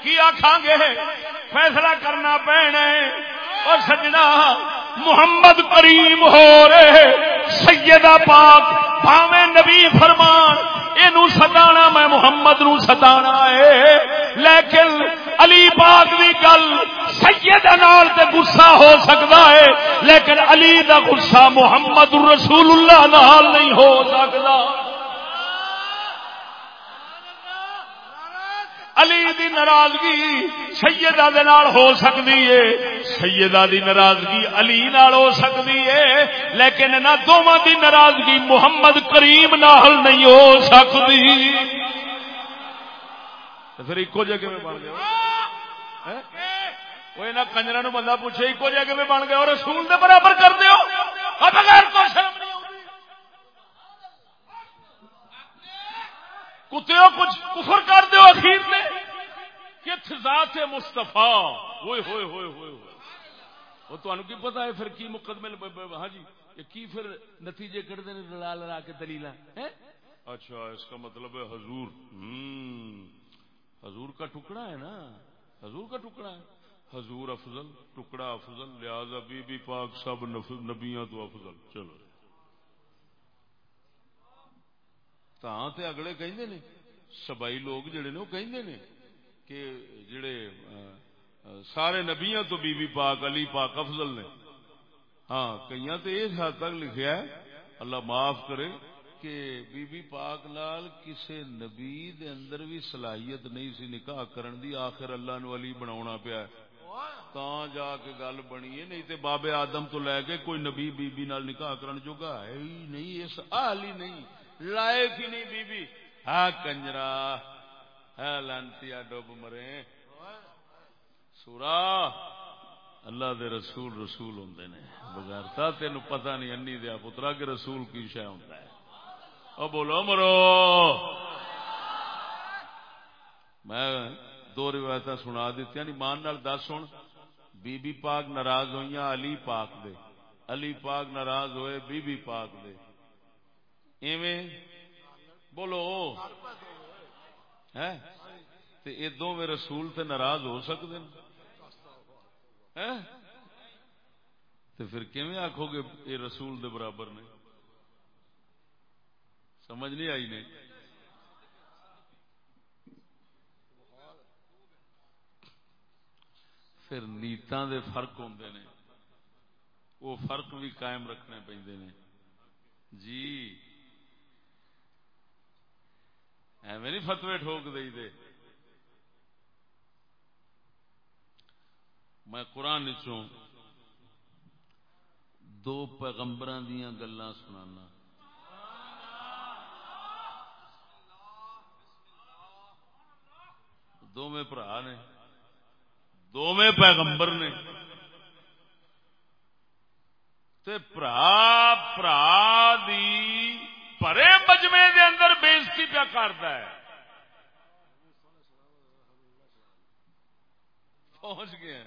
کی آخان گے؟ فیصلہ کرنا پینا اور سجنا، محمد کریم ہو رہے سیدہ پاک، بھاویں نبی فرمان یہ ستانا میں محمد نو ستانا ہے۔ لیکن علی پاک کی گل سید نال تے غصہ ہو سکتا ہے۔ لیکن علی دا غصہ محمد رسول اللہ نال نہیں ہو سکتا۔ علی دی ناراضگی سیدہ دے نال ہو سکتی ہے۔ سیدہ دی ناراضگی علی نال ہو سکتی ہے۔ لیکن نہ دونوں دی ناراضگی محمد کریم نال نہیں ہو سکتی۔ پھر ایکو جگہ میں بن گیا ہاں؟ وہ نہ کنجرا نو بندہ پوچھے، ایکو جگہ میں بن گیا اور رسول دے برابر کر دیو۔ بغیر تو شرم نہیں کتوں کچھ کفر کر دو اخیر میں؟ کت ذات مستفا ہوئے ہوئے ہوئے ہوئے ہوئے۔ وہ تمہیں کی پتا ہے پھر کی مقدمے ہاں جی کی پھر نتیجے کٹتے ہیں لڑا لڑا کے دلیل اچھا اس کا مطلب ہے حضور۔ حضور کا ٹکڑا ہے نا؟ حضور کا ٹکڑا ہے۔ حضور افضل، ٹکڑا افضل، لہذا بی بی پاک سب نبیاں تو افضل۔ چلو۔ تے اگلے کہندے نے سبائی لوگ جڑے نے وہ کہندے نے کہ جڑے سارے نبیاں تو بی بی پاک علی پاک افضل نے ہاں کئی تو اس حد تک لکھیا ہے اللہ معاف کرے کہ بی بی پاک نال کسے نبی دے اندر بھی صلاحیت نہیں سی نکاح کرن دی آخر اللہ نو علی بناونا پیا تا جا کے گل بنی ہے نہیں تے بابے آدم تو لے کے کوئی نبی بی بی نال نکاح کرن جوگا ہے ہی نہیں اس آل ہی نہیں لائق ہی نہیں بی بی ہاں کنجرا ہے لانتی ڈب مرے۔ سورا، اللہ دے رسول رسول ہوں نے۔ بغیر تین پتہ نہیں انی دیا پترا کہ رسول کی شہ ہوں او بولو مرو۔ میں دو روایت سنا دیتی نہیں، مان نال دس ہوں بی بی پاک ناراض ہوئی علی پاک دے۔ علی پاک ناراض ہوئے بی بی پاک دے۔ ایویں بولو۔ یہ دونوں رسول تے ناراض ہو سکتے ہیں؟ تو پھر کیویں آخو گے یہ رسول دے برابر نے؟ سمجھ نہیں آئی نے؟ پھر نیتاں دے فرق ہوندے نے۔ وہ فرق بھی قائم رکھنے پہ جی۔ ایویں نہیں فتوی ٹھوک دے دے میں قرآن چوں دو پیغمبر دیا گلا سنانا۔ دونوں برا نے دونوں پیغمبر نے۔ تے برا برا دی پرے مجمے دے اندر بےزتی پیا کرتا ہے۔ پہنچ گیا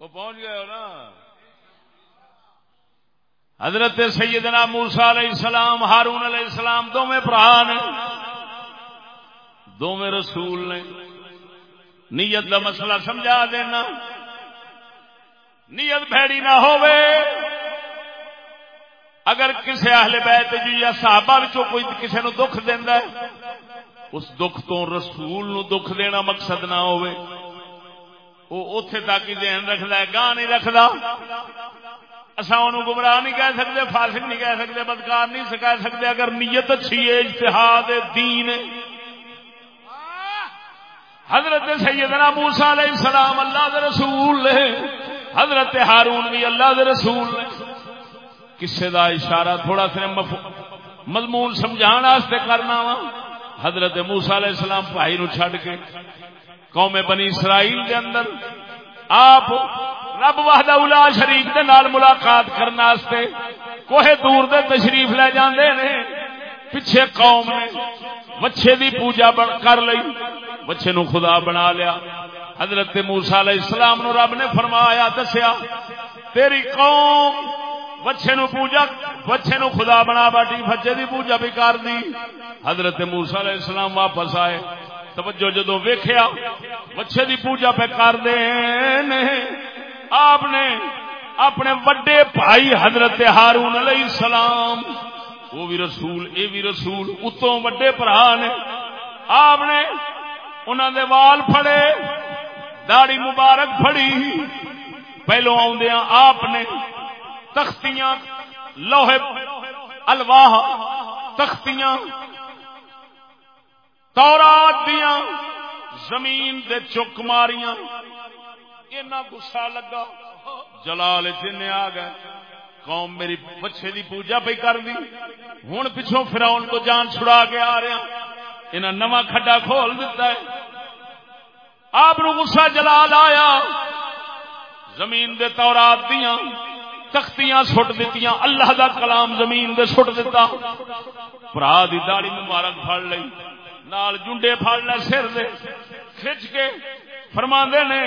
وہ پہنچ گئے ہو نا۔ حضرت سیدنا موسا علیہ السلام، ہارون علیہ السلام دونوں برا نے۔ دونوں رسول نے۔ نیت کا مسئلہ سمجھا دینا۔ نیت بھڑی نہ ہوئے اگر کسی اہل بیت جی یا صحابہ وچوں کوئی کسی نو دکھ دینا ہے، اس دکھ تو رسول نو دکھ دینا مقصد نہ ہوئے۔ وہ اتے تک ہی ذہن رکھتا ہے، گاہ نہیں رکھتا اصا ان گمراہ نہیں کہہ سکتے فاسق نہیں کہہ سکتے بدکار نہیں کہہ سکتے اگر نیت اچھی ہے اشتہاد دین حضرت سیدنا موسا علیہ السلام اللہ دے رسول نے، حضرت ہارون بھی اللہ دے رسول نے کسے دا اشارہ تھوڑا سا مضمون سمجھان سمجھا کرنا وا۔ حضرت موسا علیہ السلام بھائی نو چھڈ کے قوم بنی اسرائیل دے اندر آپ رب واہد الا شریف دے نال ملاقات کرنے کوہ دور دے تشریف لے جاندے نے۔ پیچھے قوم نے بچے دی پوجا کر لئی بچے نو خدا بنا لیا۔ حضرت موسا علیہ السلام نو رب نے فرمایا، دسیا، تیری قوم بچے نو پوجا، بچے نو خدا بنا باٹی، بچے دی پوجا بھی کر دی۔ حضرت موسا علیہ السلام واپس آئے۔ توجہ جدو ویخیا بچے دی پوجا پہ کر دے آپ نے اپنے وڈے بھائی حضرت ہارون علیہ السلام، وہ بھی رسول اے بھی رسول، اتوں وڈے برا نے، آپ نے انہوں دے وال پھڑے۔ داڑی مبارک پھڑی۔ پہلو آدیا آپ نے تختیاں، لوہے الواہ تختیاں، تورات دیا زمین دے چک ماریاں۔ اینا گسا لگا۔ جلال جن آ گئے۔ قوم میری بچے دی پوجا پہ کر دی۔ ہوں پچھوں فراؤن کو جان چھڑا کے آ رہا انہیں نواں کھڈا کھول دیتا ہے۔ آپ گسا جلال آیا۔ زمین دے تورات دیاں تختیاں سٹ دیتی اللہ دا کلام زمین دے سٹ دیتا برا دی داڑی مبارک پھڑ لئی، نال جنڈے پھڑ لے سر دے۔ کھچ کے فرما دے نے،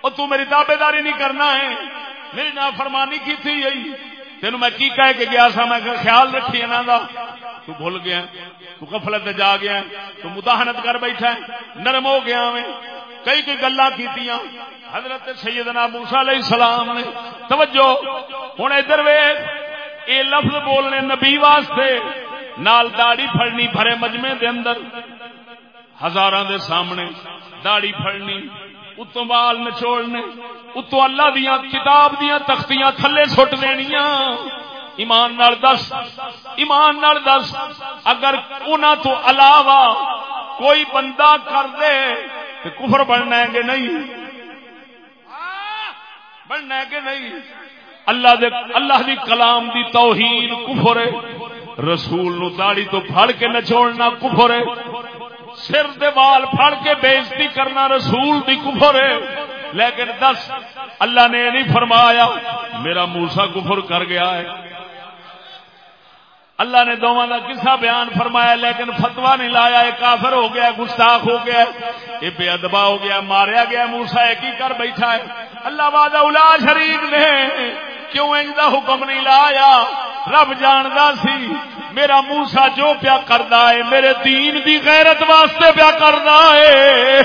او تو میری تابے داری نہیں کرنا ہے، میری نا فرمانی کی تھی یہی تین میں کی کہہ کے گیا سا؟ میں خیال رکھی انہوں دا۔ تو بھول گیا۔ تو کفلت جا گیا۔ تو مداحنت کر بیٹھا ہے۔ نرم ہو گیا میں۔ کئی کئی گلا کی حضرت سیدنا موسا علیہ السلام نے توجہ۔ ہوں ادھر وے یہ لفظ بولنے نبی واسطے۔ نال داڑی پھڑنی بھرے مجمے دے اندر۔ ہزار دے سامنے داڑی پھڑنی۔ اتو بال نچوڑنے اتو اللہ دیا کتاب دیا تختیاں تھلے سٹ دنیا ایمان نال دس، ایمان نال دس۔ اگر انہوں تو علاوہ کوئی بندہ کر دے تو کفر بننا ہے کہ نہیں؟ بننا ہے کہ نہیں؟ اللہ دے، اللہ دی کلام دی توہین کفر ہے۔ رسول نو داڑی تو پھڑ کے نچوڑنا کفر ہے۔ سر دے وال پھڑ کے بےزتی کرنا رسول دی کفر ہے۔ لیکن دس، اللہ نے نہیں فرمایا، میرا موسا کفر کر گیا ہے۔ اللہ نے دونوں کا کسا بیان فرمایا، لیکن فتوا نہیں لایا، یہ کافر ہو گیا، گستاخ ہو گیا، یہ بے ادبا ہو گیا، ماریا گیا موسا ایک ہی کر بیٹھا ہے۔ اللہ باد الا شریف نے۔ کیوں ان کا حکم نہیں لایا؟ رب جاندا سی، میرا موسا جو پیا کرتا ہے، میرے دین دی غیرت واسطے پیا کرتا ہے۔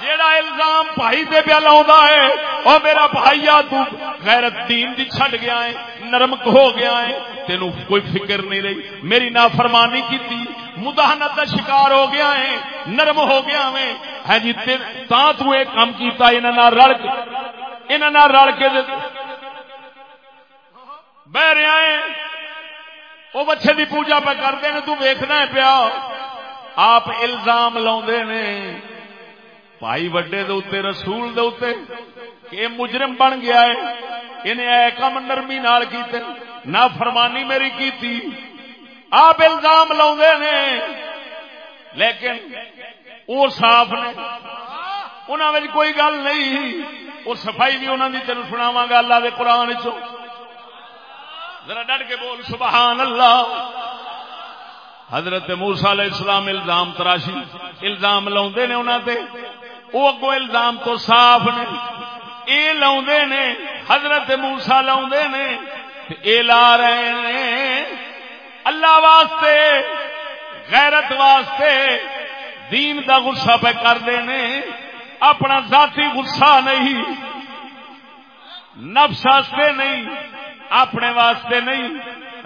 جیڑا الزام بھائی دے پیا لا ہے اور میرا بھائی آ، تو غیرت دین دی چھڈ گیا ہے نرمک ہو گیا ہے۔ تینوں کوئی فکر نہیں رہی۔ میری نافرمانی کی تھی مداحنت کا شکار ہو گیا ہے، نرم ہو گیا میں ہے ہاں جی تا تو ایک کام کیتا، انہاں رل کے رل کے بہ رہا ہے وہ بچے دی پوجا پہ کرتے ہیں، تو ہے پیا۔ آپ الزام لاؤندے نے۔ بھائی وڈے دے اوتے، رسول دے اوتے کہ مجرم بن گیا ہے۔ انہیں اے کم نرمی نال کیتے، نہ فرمانی میری کی تھی آپ الزام لاؤندے نے۔ لیکن وہ صاف نے۔ انہوں میں کوئی گل نہیں۔ وہ صفائی بھی انہوں نے تین سناوا گا اللہ دے قرآن چو ذرا ڈٹ کے بول، سبحان اللہ۔ حضرت موسا علیہ السلام الزام تراشی، الزام لاؤندے نے انہوں تے۔ وہ اگو الزام تو صاف نے۔ یہ لاؤندے نے، حضرت موسا لاؤندے نے۔ اے لا رہے ہیں اللہ واسطے، غیرت واسطے دین دا غصہ پہ کر دینے اپنا ذاتی غصہ نہیں، نفس واسطے نہیں، اپنے واسطے نہیں،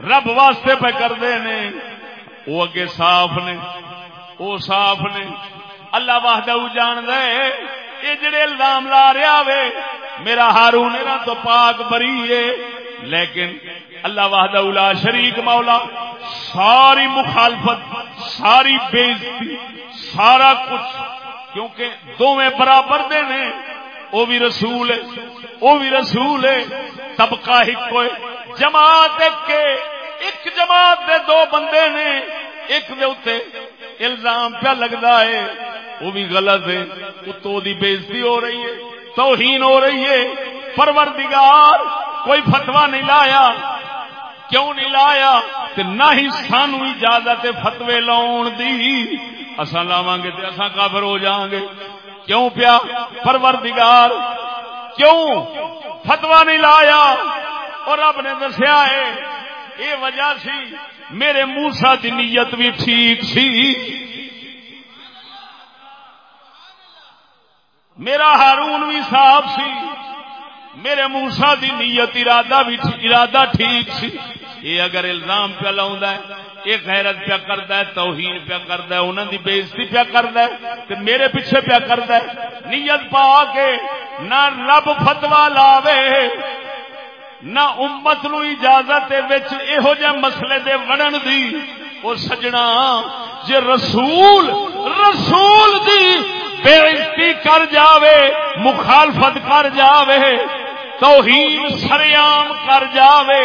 رب واسطے پہ کر دینے وہ اگے صاف نے وہ صاف نے۔ اللہ واہدہ جان دے یہ جڑے الزام لا رہا وے، میرا ہارون تو پاک بری ہے۔ لیکن اللہ واہدہ الا شریک مولا، ساری مخالفت، ساری بےزتی سارا کچھ کیونکہ دونوں برابر دے نے وہ بھی رسول ہے وہ بھی رسول ہے، طبقہ ایک جماعت ایک کے ایک جماعت دے دو بندے نے، ایک دے اتے الزام پہ لگتا ہے۔ وہ بھی غلط ہے اتو دی بےزتی ہو رہی ہے، توہین ہو رہی ہے، پروردگار کوئی فتوا نہیں لایا۔ کیوں نہیں لایا تے نہ ہی سانو اجازت فتوے لاؤن دی۔ اصا لاواں گے تے اصا کافر ہو جاؤں گے کیوں پیا؟ پروردگار، کیوں؟ فتوا نہیں لایا۔ اور رب نے دسیا ہے یہ وجہ سی میرے موسا کی نیت بھی ٹھیک سی۔ میرا ہارون بھی صاف سی۔ میرے موسا دی نیت، ارادہ بھی ارادہ ٹھیک سی۔ یہ اگر الزام پہ لاؤں یہ غیرت پیا کرتا ہے، توہین پیا کرتا ہے انہوں دی بےزتی پیا کرتا ہے تو میرے پیچھے پیا کرتا ہے۔ نیت پا کے نہ رب فتوا لاوے، نہ امت نو اجازت یہو جہ مسلے دے وڑن دی۔ وہ سجنا، جے رسول رسول دی بےزتی کر جاوے، مخالفت کر جاوے توہین سریام کر جاوے،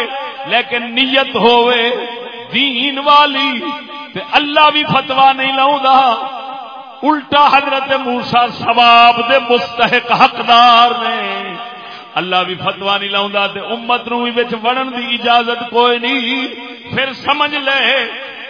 لیکن نیت ہوئے دین والی تے اللہ بھی فتوا نہیں لاؤں الٹا حضرت موسا سواب دے مستحق حقدار نے۔ اللہ بھی فتوا نہیں لاؤں تے امت نو بھی وڑن دی اجازت کوئی نہیں۔ پھر سمجھ لے،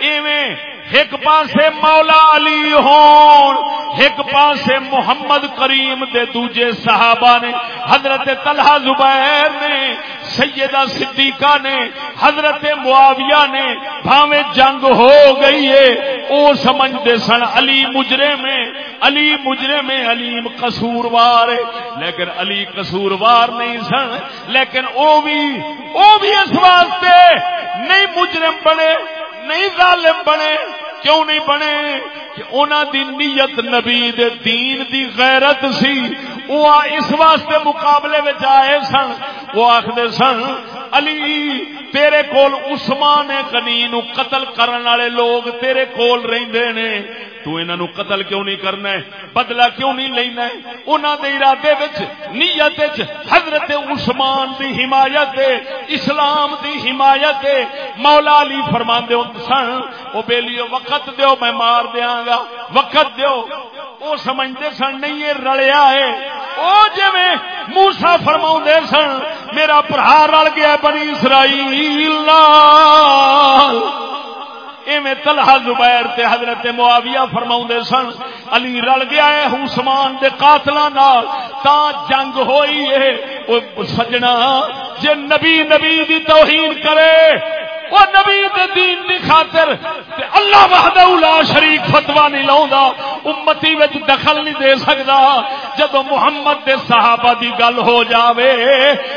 ایویں ایک پاسے مولا علی ہون، ایک پاسے محمد کریم دے دوجے صحابہ نے، حضرت طلحہ زبیر نے، سیدہ صدیقہ نے، حضرت معاویہ نے بھاوے جنگ ہو گئی ہے۔ او سمجھتے سن علی مجرے میں، علی مجرے میں علیم قصوروار ہے۔ لیکن علی قصوروار نہیں سن، لیکن او بھی او بھی اس واسطے نہیں مجرم بنے، نہیں ظالم بنے۔ کیوں نہیں بنے؟ کہ انہوں دی نیت نبی دے دین دی غیرت سی وہ اس واسطے مقابلے میں آئے سن وہ آخر سن، علی، تیرے کول عثمان کنی نو قتل کرن والے لوگ تیرے کول رہندے نے۔ تو انہاں نو قتل کیوں نہیں کرنا ہے؟ بدلہ کیوں نہیں لینا ہے؟ انہاں دے ارادے وچ، نیت وچ حضرت عثمان دی حمایت اسلام دی حمایت مولا علی فرماندے ہوں سن، او بیلیو، وقت دیو، میں مار دیاں گا۔ وقت دیو۔ او سمجھتے سن، نہیں، یہ رلیا ہے۔ او جی موسا فرما سن، میرا برا رل گیا بنی اسرائیل۔ ایویں تلہا زبیر تے حضرت معاویہ فرما سن، علی رل گیا ہے حسمان دے قاتل تا جنگ ہوئی ہے سجنا، جے نبی نبی دی توہین کرے وہ نبی دے دین دی خاطر تے اللہ وحدہ لا شریک فتوا نہیں لاؤں امتی وچ دخل نہیں دے سکتا جب محمد دے صحابہ دی گل ہو جاوے،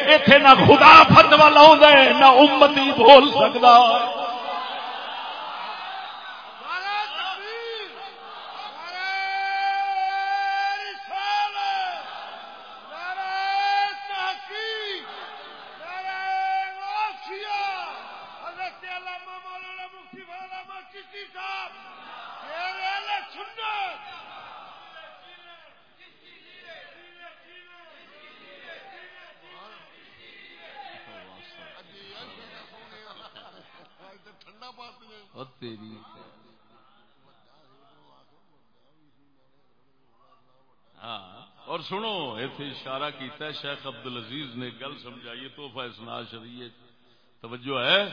ایتھے نہ خدا فتوا لاؤں نہ امتی بول سکتا تیری۔ ہاں اور سنو اتنے اشارہ کیتا ہے، شیخ عبد العزیز نے گل سمجھائی تو فیصلہ شریعت۔ توجہ ہے؟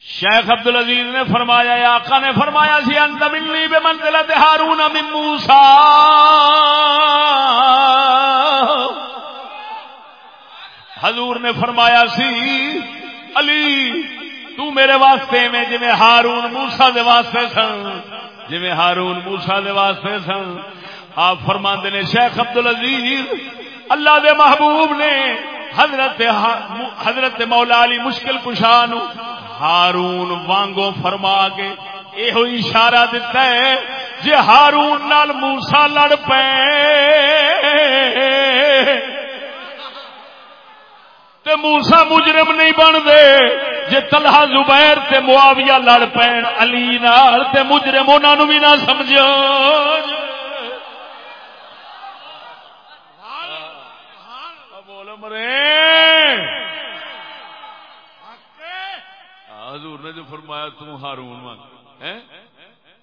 شیخ عبد العزیز نے فرمایا آقا نے فرمایا، سی انت ملنی بے منزلت ہارون من موسا حضور نے فرمایا، سی علی تو میرے واسطے میں جی ہارون موسا دے واسطے سن جی ہارون موسا دے واسطے سن۔ آپ فرما نے، شیخ عبد العزیز اللہ دے محبوب نے حضرت حضرت مولا علی مشکل کشا نو ہارون وانگو فرما کے یہ اشارہ دیتا ہے جی ہارون نال موسا لڑ پے۔ تے موسا مجرم نہیں بن دے۔ جے تلہا زبیر تے معاویہ لڑ پین، علی نال تے مجرم انہوں بھی نہ سمجھو ہاں، حضور نے جو فرمایا تم ہارون مانگ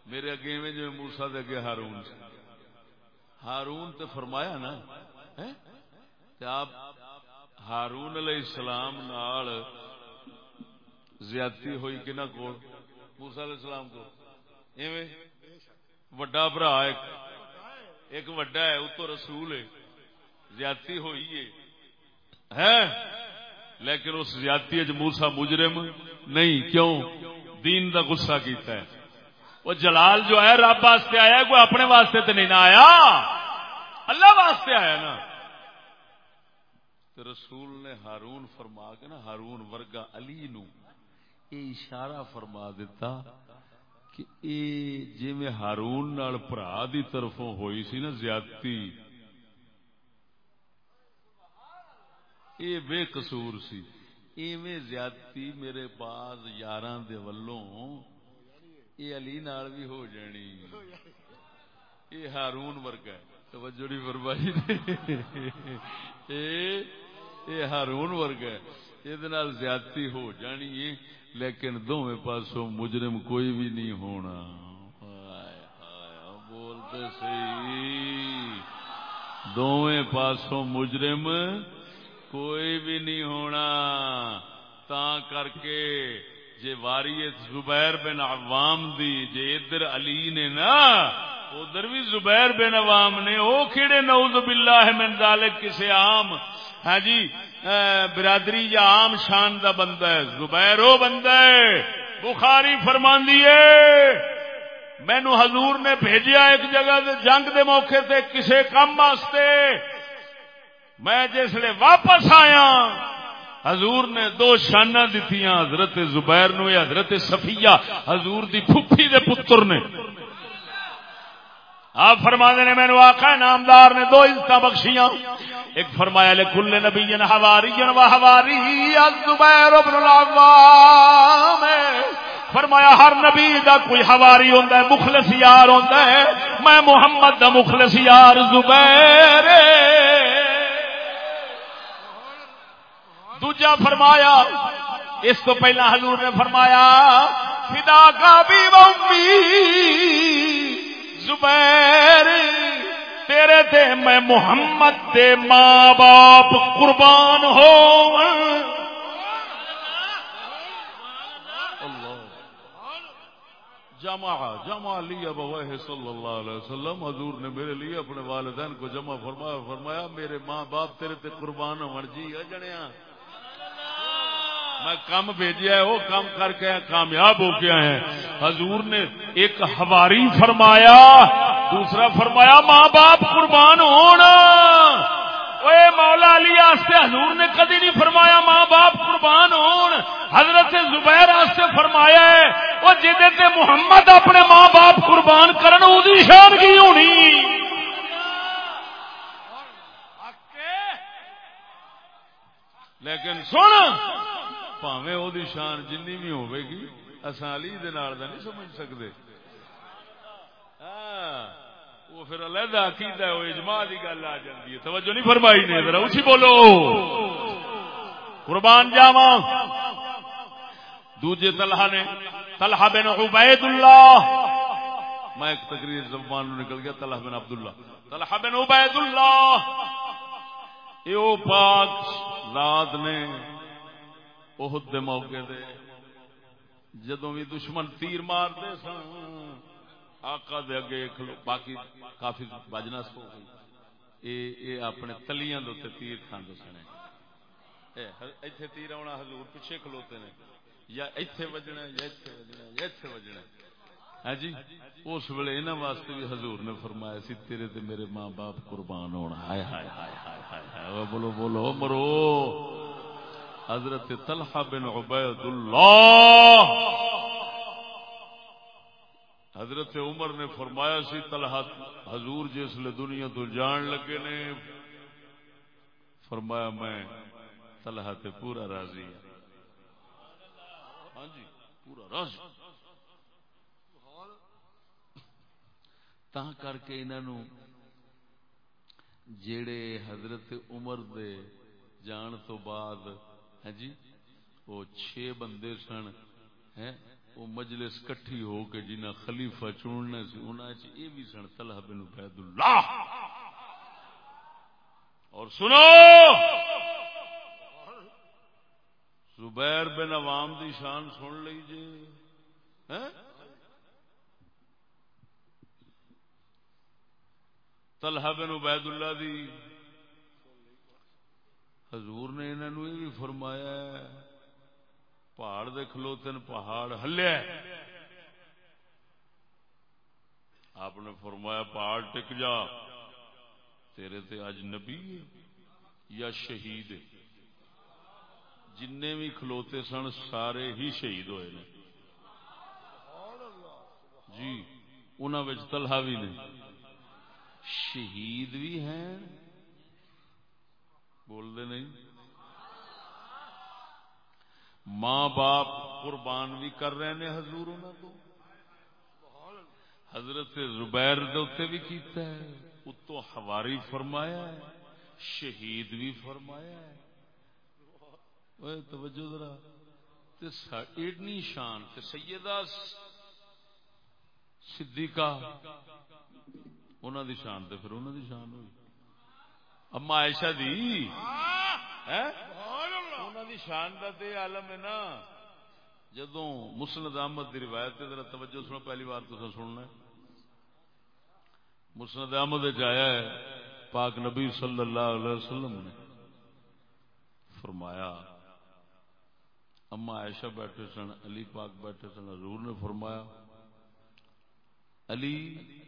میرے اگے میں جو موسا دے اگے ہارون ہارون تے فرمایا نا آپ ہارون علیہ السلام نال زیادتی ہوئی کنا کو موسا علیہ السلام کو۔ ایویں وڈا برا ایک ایک وڈا ہے اتو رسول ہے۔ زیادتی ہوئی ہے۔ لیکن اس زیادتی موسا مجرم نہیں، کیوں؟ دین دا غصہ کیتا ہے۔ وہ جلال جو ہے، رب واسطے آیا کوئی اپنے واسطے تو نہیں نہ آیا۔ اللہ واسطے آیا نا۔ رسول نے ہارون فرما کے نا، ہارون ورگا علی نو یہ اشارہ فرما دیتا کہ اے جی میں ہارون نال برا دی طرفوں ہوئی سی نا زیادتی اے بے قصور سی۔ ایویں زیادتی میرے بعد یاراں دے ولوں اے علی نال بھی ہو جانی۔ اے ہارون ورگا ہے۔ توجہ نہیں فرمائی۔ اے اے ہارون ورگا ہے۔ یہ زیادتی ہو جانی۔ ہے لیکن دونوں پاسوں مجرم کوئی بھی نہیں ہونا۔ ہاں، بولتے سی دونوں پاسوں مجرم کوئی بھی نہیں ہونا۔ تا کر کے جے واری زبیر بن عوام دی، جے ادھر علی نے نا ادھر بھی زبیر بن عوام نے، او کھڑے نعوذ باللہ من ذالک کسے عام؟ ہاں جی برادری یا عام شان دا بندہ ہے، زبیر او بندہ ہے۔ بخاری فرمان دیے مینو حضور نے بھیجیا ایک جگہ دے جنگ دے موقع تے کسے کام واسطے۔ میں جس لیے واپس آیا، حضور نے دو شانہ دیتی حضرت زبیر نو حضرت صفیہ، حضور دی پھپھی دے پتر نے۔ آپ فرما نے میں نے آخا نامدار نے دو عزت بخشیاں۔ ایک فرمایا، لے کل نبی ہواری و ہواری زبیر ابن العوام۔ فرمایا، ہر نبی دا کوئی ہواری ہوندا ہے، مخلص یار ہوندا ہے۔ میں محمد دا مخلص یار زبیر۔ دوجا فرمایا، اس تو پہلا حضور نے فرمایا، فدا کا بھی زبیر، تیرے تے میں محمد دے ماں باپ قربان ہو جمع جمع لیا بوہ صلی اللہ علیہ وسلم، حضور نے میرے لیے اپنے والدین کو جمع فرمایا فرمایا، میرے ماں باپ تیرے تے قربان ہو جی جنیا ہاں۔ میں کم بھیجا ہے، وہ کام کر کے کامیاب ہو گیا ہے۔ حضور نے ایک ہواری فرمایا، دوسرا فرمایا، ماں باپ قربان ہونا مولا علی آستے حضور نے کدی نہیں فرمایا ماں باپ قربان ہون۔ حضرت زبیر آستے فرمایا ہے، وہ جہد محمد اپنے ماں باپ قربان کرن وہ شان کی ہونی۔ لیکن سن پاوے او دی شان جنی بھی ہوے گی، اساں علی دے نال دا نہیں سمجھ سکدے۔ ہاں، وہ پھر علیحدہ عقیدہ ہے، وہ اجماع دی گل آ جاندی ہے۔ توجہ نہیں فرمائی نے، ذرا بولو۔ قربان جاواں۔ دوجے طلحہ نے، طلحہ بن عبید اللہ میں ایک تقریر زبان نکل گیا، طلحہ بن عبداللہ۔ طلحہ بن عبید اللہ یہ پاک ذات نے اہد دے موقع دے جدو بھی دشمن تیر مار دے سن آقا دے اگے باقی کافی بجنا سو اے اے اپنے تلیاں دے تیر کھاندے سنے ایتھے تیر آنا حضور پیچھے کھلوتے نے یا ایتھے وجنا یا ایتھے وجنا یا ایتھے وجنا ہاں جی اس ویلے انہاں واسطے بھی حضور نے فرمایا سی تیرے تے میرے ماں باپ قربان ہونا ہائے ہائے ہائے ہائے ہائے بولو بولو مرو حضرت طلحہ بن عبید اللہ حضرت عمر نے فرمایا سی، طلحہ حضور جس لیے دنیا تو جان لگے نے، فرمایا میں طلحہ تے پورا راضی ہاں۔, ہاں جی پورا راضی۔ تا کر کے انہوں جیڑے حضرت عمر دے جان تو بعد ہے جی؟ وہ چھ بندے سن وہ مجلس کٹھی ہو کے جنہ خلیفہ چننا سی انہوں یہ بھی سن، طلحہ بن عبید اللہ۔ اور سنو! زبیر بن عوام دی شان سن لیجیے طلحہ بن عبید اللہ دی حضور نے انہوں یہ بھی فرمایا پہاڑ دے کھلوتے پہاڑ ہلیا آپ نے فرمایا پہاڑ ٹک جا، تیرے تے اج نبی یا شہید جن بھی کھلوتے سن، سارے ہی شہید ہوئے نے۔ جی انہوں تلہا بھی نہیں۔ شہید بھی ہیں بول دے نہیں؟ ماں باپ قربان بھی کر رہے ہیں حضور انہوں کو۔ حضرت زبیر دے بھی کیتا ہے اتو ہواری فرمایا ہے، شہید بھی فرمایا ہے۔ توجہ ذرا ایڈنی شان تے سیدہ صدیقہ انہوں دی شان تے پھر انہوں دی شان ہوئی۔ اما عائشہ دی؟ انہوں دی شان دا تے عالم ہے نا۔ جدو مسند احمد دی روایت تے ذرا توجہ سنو پہلی بار تو سننا مسند احمد آیا ہے پاک نبی صلی اللہ علیہ وسلم نے۔ فرمایا اما عائشہ بیٹھے سن علی پاک بیٹھے سن حضور نے فرمایا علی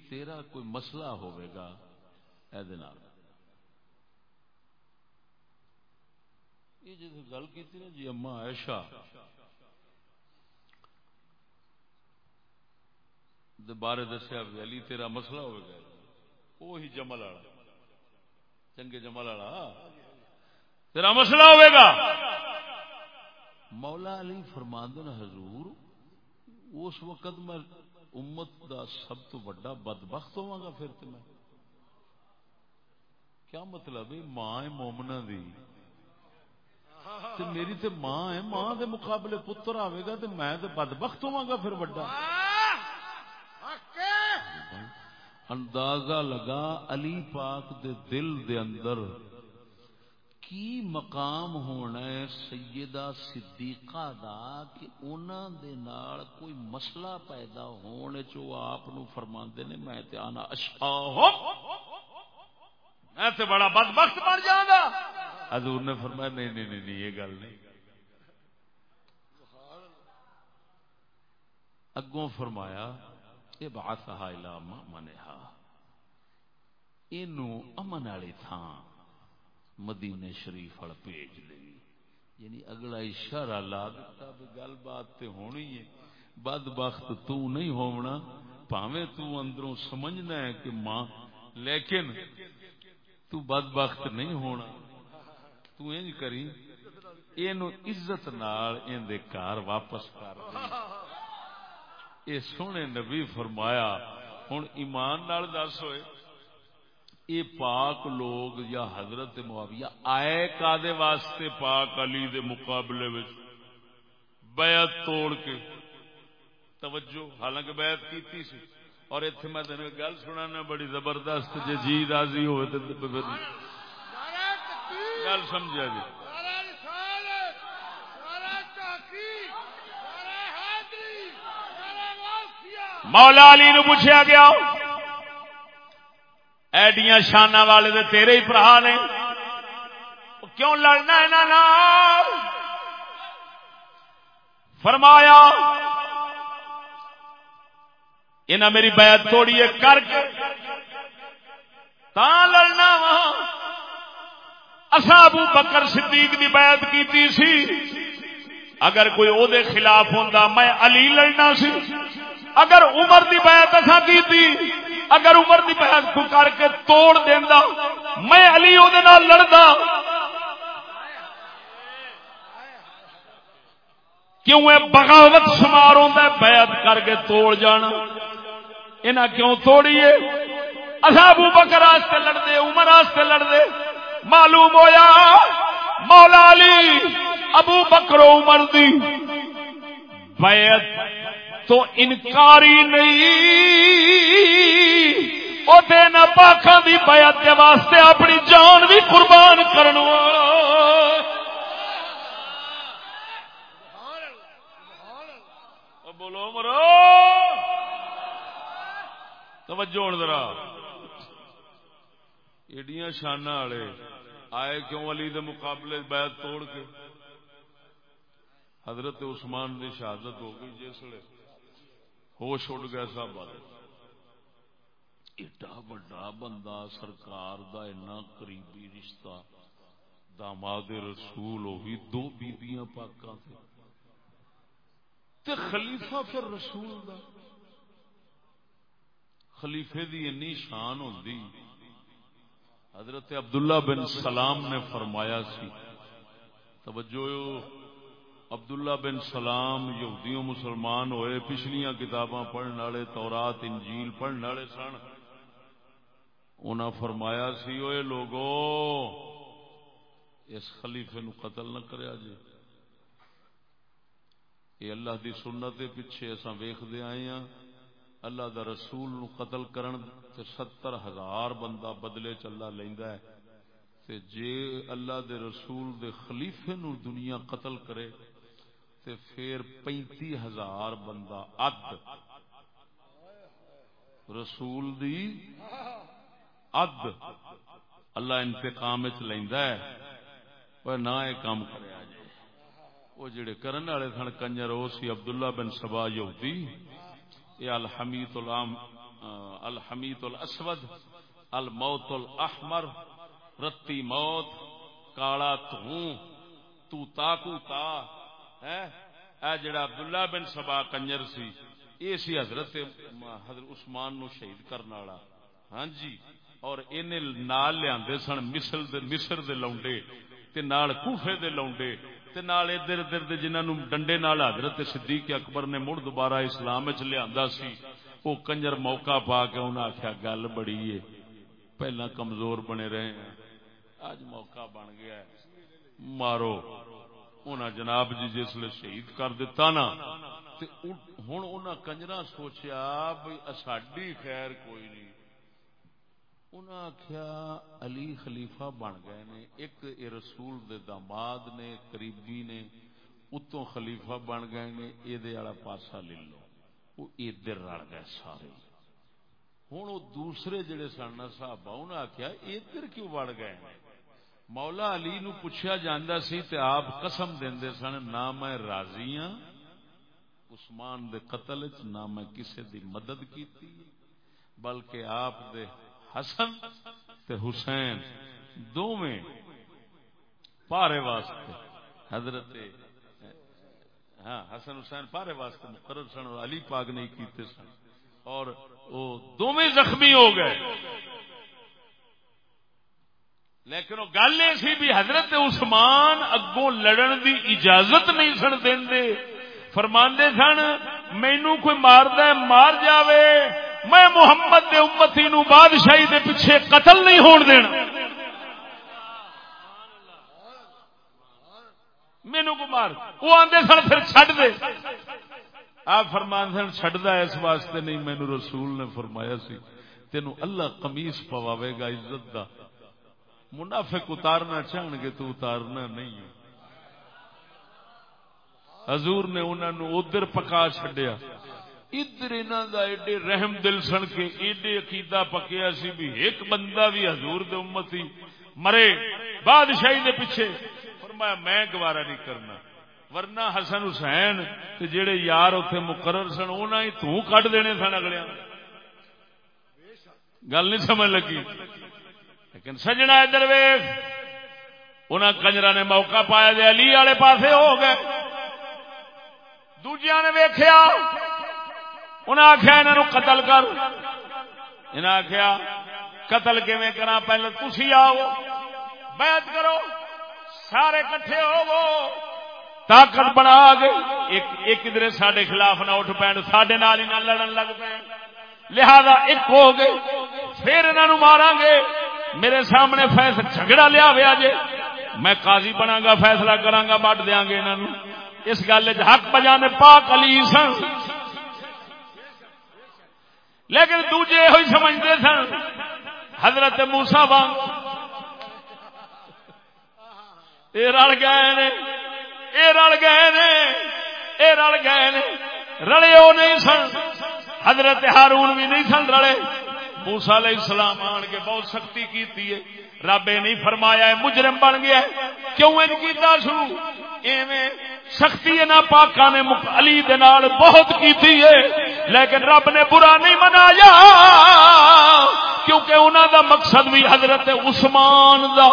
تیرا کوئی مسئلہ ہوئے گا اے دنال یہ جس گل کی نا جی اما عائشہ بارے دسیا بھی علی، تیرا مسئلہ ہوئے گا۔ وہی جمل والا۔ چنگے جمل والا۔ تیرا مسئلہ ہوئے گا۔ مولا علی فرماند حضور، اس وقت میں امت دا سب تو بڑا بدبخت ہوا گا پھر تو میں۔ کیا مطلب ہے؟ ماں مومنا دی۔ تے میری تے ماں ہے، ماں دے مقابلے پتر آئے گا تے میں تے بدبخت ہوا گا پھر بڑا اندازہ لگا علی پاک دے دل دے اندر کی مقام ہونا ہے سیدہ صدیقہ دا کہ انہاں دے نال کوئی مسئلہ پیدا ہونے چو آپ نو فرماندے نے، میں تے آنا اشقاہم میں تے بڑا بدبخت بن جانا حضور نے فرمایا، نہیں نہیں نہیں یہ گل نہیں۔ اگوں فرمایا یہ بات منہا اینو امن والی تھان مدینے شریف وال بھیج لئی یعنی اگلا اشارہ لا دیتا بھی گل بات تے ہونی ہے۔ بد بخت تو نہیں ہونا پاویں تو اندروں سمجھنا ہے کہ ماں، لیکن تو بد بخت نہیں ہونا تو انج کری، اینو عزت نال این دے کار واپس کر اے سونے نبی فرمایا، ہن ایمان نال دس ہوئے، اے پاک لوگ یا حضرت معاویہ، آئے کا دے واسطے پاک علی دے مقابلے وچ؟ بیعت توڑ کے۔ توجہ، حالانکہ بیعت کیتی سی۔ اور ایتھے میں تینوں گل سنانا، بڑی زبردست، جے جی راضی ہوئے تے گل سمجھا جی۔ مولا علی نو پوچھا گیا ایڈیاں شانہ والے دے تیرے ہی برا نے۔ کیوں لڑنا یہاں فرمایا انہیں میری بیعت توڑی ہے کر کے۔ تا لڑنا وا ابو بکر صدیق دی بیعت کی سی۔ اگر کوئی او دے خلاف ہوں میں علی لڑنا سی۔ اگر عمر دی بیعت اصا کی اگر عمر کی بحث کو کر کے توڑ دینا میں علی وہ لڑتا کیوں اے بغاوت شمار ہوتا ہے؟ بیعت کر کے توڑ جانا۔ انہیں کیوں توڑیے اصا ابو بکر آستے لڑتے، عمر آستے لڑتے۔ معلوم ہویا، مولا علی ابو بکر عمر دی بیعت تو انکاری نہیں۔ پاکوں کی بیعت کے واسطے اپنی جان بھی قربان کرنا بولو مرو توجہ ذرا۔ ایڈیاں شانہ والے۔ آئے کیوں علی دے مقابلے بیعت توڑ کے؟ حضرت عثمان کی شہادت ہو گئی جس ہوش اڑ گیا سب ایڈا بڑا بندہ سرکار دا اینا قریبی رشتہ، داماد رسول وہ بھی دو بیبیاں پاکاں تھے تے خلیفہ پھر رسول دا۔ خلیفے دی انی شان ہوندی۔ حضرت عبداللہ بن سلام نے فرمایا سی۔ توجہ عبداللہ بن سلام یہودیوں مسلمان ہوئے، پچھلیاں کتاباں پڑھنے والے، تورات، انجیل پڑھنے والے سن۔ انہاں فرمایا سی اوے لوگو، اس خلیفے نو قتل نہ کریا جی یہ اللہ دی سنت دے پیچھے اساں ویکھدے آئے ہاں۔ اللہ دا رسول نو قتل کرن تے ستر ہزار بندہ بدلے چلا لیندا ہے۔ تے جے اللہ دے رسول دے خلیفے نو دنیا قتل کرے تے پھر پینتی ہزار بندہ اد رسول دی اد اللہ انتقام چ لیندا ہے۔ وہ نہ یہ کام کریا جائے وہ جڑے کرن والے سن، کنجر وہ سی، عبداللہ بن سبا یہودی۔ یہ الحمیت الام الحمیت الاسود، الموت الاحمر، رتی موت، کالا توں تو تاکو تا، ہے؟ اے جڑا عبداللہ بن سبا کنجر سی یہ سی حضرت حضرت عثمان نو شہید کرنے والا ہاں جی؟ اور انہیں نال لے سن، مصر دے مصر دے لونڈے، تے نال کوفے دے لونڈے تے نال ادھر ادھر دے جنہاں نو ڈنڈے نال حضرت صدیق اکبر نے مڑ دوبارہ اسلام وچ لے سی، او کنجر موقع پا کے انہاں آکھیا، گل بڑی ہے پہلا کمزور بنے رہے ہیں اج موقع بن گیا ہے، مارو۔ انہاں جناب جی جس لے شہید کر دیتا نا، تے ہن انہاں کنجراں سوچیا بھئی ساڈی خیر کوئی نہیں۔ انہاں آخیا علی خلیفہ بن گئے نے، ایک اے رسول دے داماد نے، قریبی نے، اتوں خلیفہ بن گئے نے اے دے والا پاسا لے لو۔ وہ ادھر رل گئے سارے۔ ہوں وہ دوسرے جڑے سن صاحب انہیں آخیا ادھر کیوں بڑ گئے؟ نے مولا علی نو پوچھا جاندہ سی تے آپ قسم دے سن، نہ میں راضی ہاں عثمان دے قتل چ نہ میں کسے دی مدد کیتی، بلکہ آپ دے حسن تے حسین دونوں پارے واسطے۔ حضرت ہاں حسن حسین پارے واسطے مقرر سن اور علی پاک نہیں کیتے سن۔ اور وہ دونوں زخمی ہو گئے۔ لیکن وہ گل یہ سی بھی حضرت عثمان اگوں لڑن دی اجازت نہیں سن دے فرماندے سن مینو کوئی مارد مار جاوے۔ میں محمد دے امتی نو بادشاہی دے پیچھے قتل نہیں ہون دینا۔ مینو کو مار۔ وہ آدھے سن پھر چڈ دے۔ آپ فرمان سن چڈا اس واسطے نہیں مینو رسول نے فرمایا سی تینو اللہ کمیس پواوے گا، عزت دا۔ منافق اتارنا چاہن گے تو اتارنا نہیں۔ حضور نے انہوں ادھر پکا چڈیا ادھر انہوں دا ایڈے رحم دل سن کے ایڈے عقیدہ پکیا سی بھی ایک بندہ بھی حضور دے امتی مرے، بادشاہی دے پیچھے۔ فرمایا، میں گوارا نہیں کرنا۔ ورنہ حسن حسین تے جڑے یار اتنے مقرر سن انہیں ہی توں کٹ دینے سن اگلے گل نہیں سمجھ لگی۔ لیکن سجنا ادھر ویخ انہوں کنجرا نے موقع پایا دے علی والے پاسے ہو گئے۔ دوجیا نے ویخیا انہیں آخیا انہوں قتل کر۔ انہیں آخیا قتل کیون کرا پہلے تھی آؤ، بیعت کرو، سارے کٹھے ہو طاقت بنا گئے ایک ادھر سڈے خلاف نہ اٹھ پین سڈے نال ہی نہ لڑن لگ پے لہذا ایک ہو گئے، پھر انہوں مارا گے۔ میرے سامنے فیصلہ جھگڑا لیا ہوا جے۔ میں قاضی بنا گا، فیصلہ کرا گا، بٹ دیا گے انہوں اس گل حق بجانے پاک علی سن۔ لیکن دوجے ہوئی سمجھتے سن، حضرت موسا وانگ یہ رل گئے نے یہ رل گئے نے یہ رل گئے نے۔ رلے وہ نہیں سن، حضرت ہارون بھی نہیں سن رلے۔ موسا علیہ السلام آن کے بہت سختی کی رب نہیں فرمایا ہے مجرم بن گیا کیوں ان کیتا سو ایویں سختی نہ پاکا نے علی دنال بہت کی لیکن رب نے برا نہیں منایا، کیونکہ انہوں دا مقصد بھی حضرت عثمان دا۔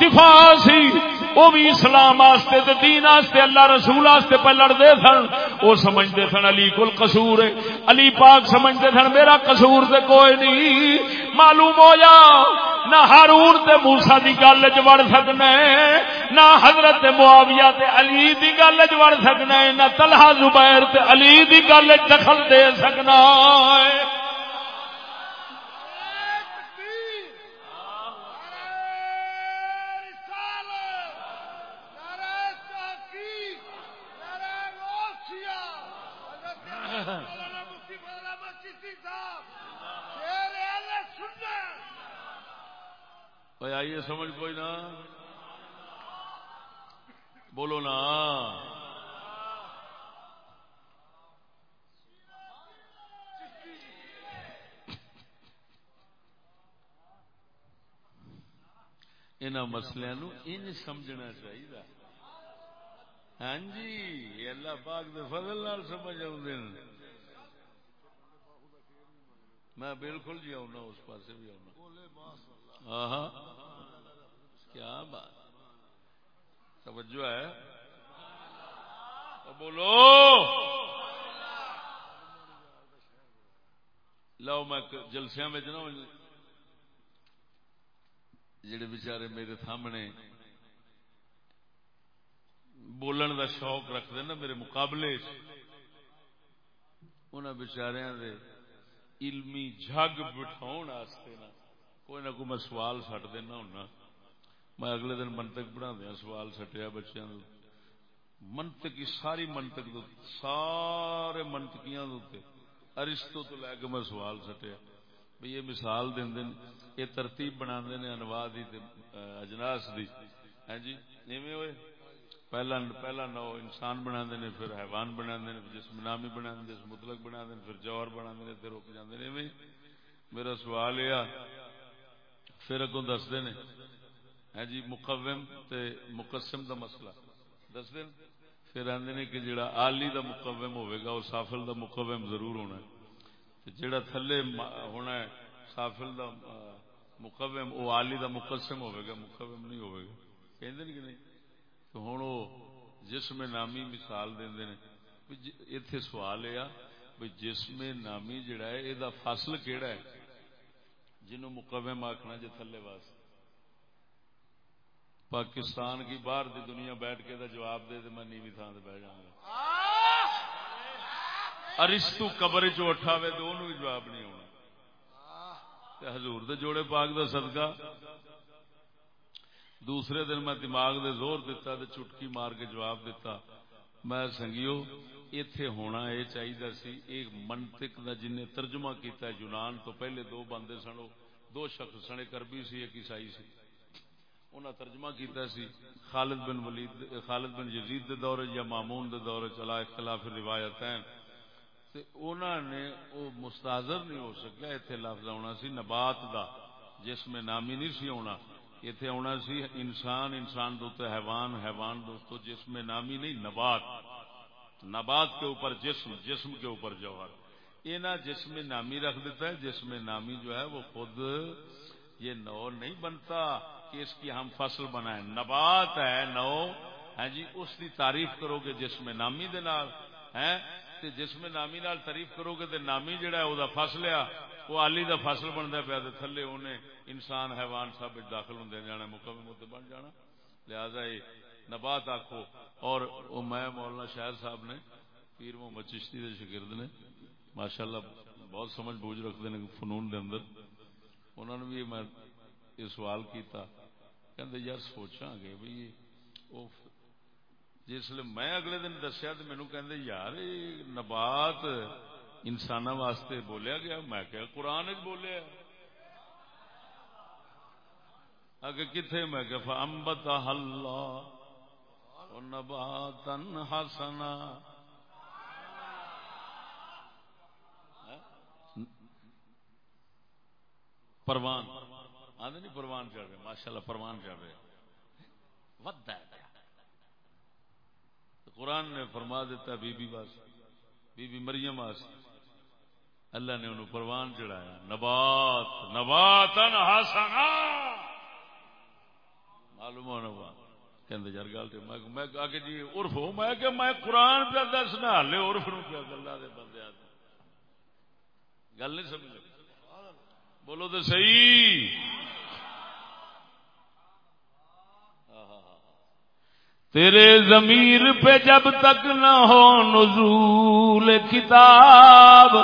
دفاع سی وہ بھی اسلام آستے تے دین آستے، اللہ رسول آستے پہ لڑتے سن وہ سمجھتے سن علی کل قصور ہے۔ علی پاک سمجھتے سن، میرا قصور تے کوئی نہیں۔ معلوم ہو جا، نہ ہارون تے موسا دی گل چ وڑ سکنا نہ حضرت معاویہ تے علی دی گل چ وڑ سکنا نہ طلحہ زبیر تے علی دی گل دخل دے سکنا۔ ہے آئیے، سمجھ کوئی نہ۔ بولو نا۔ ان مسلوں ان سمجھنا چاہیے ہاں جی اللہ پاک دے فضل نال سمجھ آدھے میں بالکل جی آنا اس پاس بھی آنا ہاں کیا بات۔ توجہ ہے۔ تو بولو۔ لو میں جلسیا میں جڑے بچارے میرے سامنے بولن دا شوق رکھتے نا میرے مقابلے ان بچاریا دے علمی جگ بٹھاؤ کوئی نہ کوئی میں سوال سٹ دینا ہونا میں اگلے دن منتق پڑھا دیا سوال سٹیا بچوں منطق ساری منطق دو سارے منطقیاں ارستو تو لے کے میں سوال سٹیا بھئی یہ مثال دین دین یہ ترتیب بنا دینے انواع دی اجناس دی ہیں جی نیمے ہوئے پہلا پہلا نو انسان بنا دینے پھر حیوان بنا دینے جسم نامی بنا دینے جسم مطلق بنا دینے پھر جوہر بنا دینے پھر رک جاندے نیمے میرا سوال یہ پھر اگوں دس دینے ہے ہاں جی مقوم تے مقسم دا مسئلہ۔ دس دن پھر آدھے نے کہ جڑا آلی دا مقوم ہوئے گا وہ سافل دا مقوم ضرور ہونا ہے۔ جڑا تھلے ہونا ہے، سافل دا مقوم وہ آلی دا مقسم ہوئے گا، مقوم نہیں ہوئے گا۔ کہیں کہ نہیں؟ تو ہوں وہ جسم نامی مثال دیں دے اتنے سوال یہ بھائی جسم نامی جڑا ہے یہ فصل کیڑا ہے؟ جنہوں مقوم آخنا جی تھلے واسطے۔ پاکستان کی باہر دی دنیا بیٹھ کے دا جواب دے دے، میں نیوی تھان بہ جاؤں گا۔ ارستو قبر چ اٹھاوے تو انہوں بھی جواب نہیں ہونا۔ حضور دے جوڑے پاک دا صدقہ۔ دوسرے دن میں دماغ دے زور دیتا تے چٹکی مار کے جواب دیتا میں سنگیو ایتھے ہونا یہ چاہیے سی ایک منطق دا جن ترجمہ کیتا ہے یونان تو پہلے دو بندے سنو دو شخص سنے کربی سی، ایک عیسائی سی۔ انہاں ترجمہ کیتا سی، خالد بن ولید، خالد بن یزید دے دور یا مامون دے دور چلا اختلاف روایتیں تے انہاں نے، او مستحضر نہیں ہو سکیا، ایتھے لفظ ہونا سی نبات دا، جس میں نامی نہیں سی ہونا ایتھے ہونا سی انسان انسان دوتے حیوان حیوان دوستو، جس میں نامی نہیں، نبات۔ نبات کے اوپر جسم جسم کے اوپر جوہر۔ یہ نہ جسم نامی رکھ دیتا ہے، جسم نامی جو ہے وہ خود یہ نو نہیں بنتا کہ اس کی ہم فصل بنائیں۔ نبات ہے نو ہے جی اس کی تعریف کرو گے جس میں نامی دے نال ہے تے جس نامی نال تعریف کرو گے تے نامی جڑا ہے، او دا فصل ہے، وہ علی دا فصل بندا پیا تے تھلے اونے انسان، حیوان سب داخل ہوندے جانا مکمل بن جانا۔ لہذا یہ نبات آکھو۔ اور او میں مولانا شاہر صاحب نے، پیر محمد چشتی دے شاگرد نے، ماشاءاللہ بہت سمجھ بوجھ رکھتے ہیں فنون دے اندر۔ انہوں نے بھی میں یہ سوال کیتا کہ یار سوچا گے بھائی جسے میں اگلے دن دسیا تو مینو کہ یار نبات انسان واسطے بولیا گیا۔ میں کہ قرآن بولیا۔ اگے کتنے میں کہ امبت ہلا نبات ہسنا پروان۔ آدھے نہیں پروان چڑھ رہے ماشاء اللہ پروان چڑھ رہے۔ ودا ہے۔ قرآن نے فرما دیتا بی بی باس بی بی مریم آس اللہ نے انہوں پروان چڑھایا۔ نبات نبات ہاسنا مونا کہ یار گل میں آگے جی عرف ہو میں کہ میں قرآن پہ دسنا ہلے عرف نو پیا گلا دے بندے گل نہیں سمجھ بولو تو صحیح۔ تیرے ضمیر پہ جب تک نہ ہو نزول کتاب،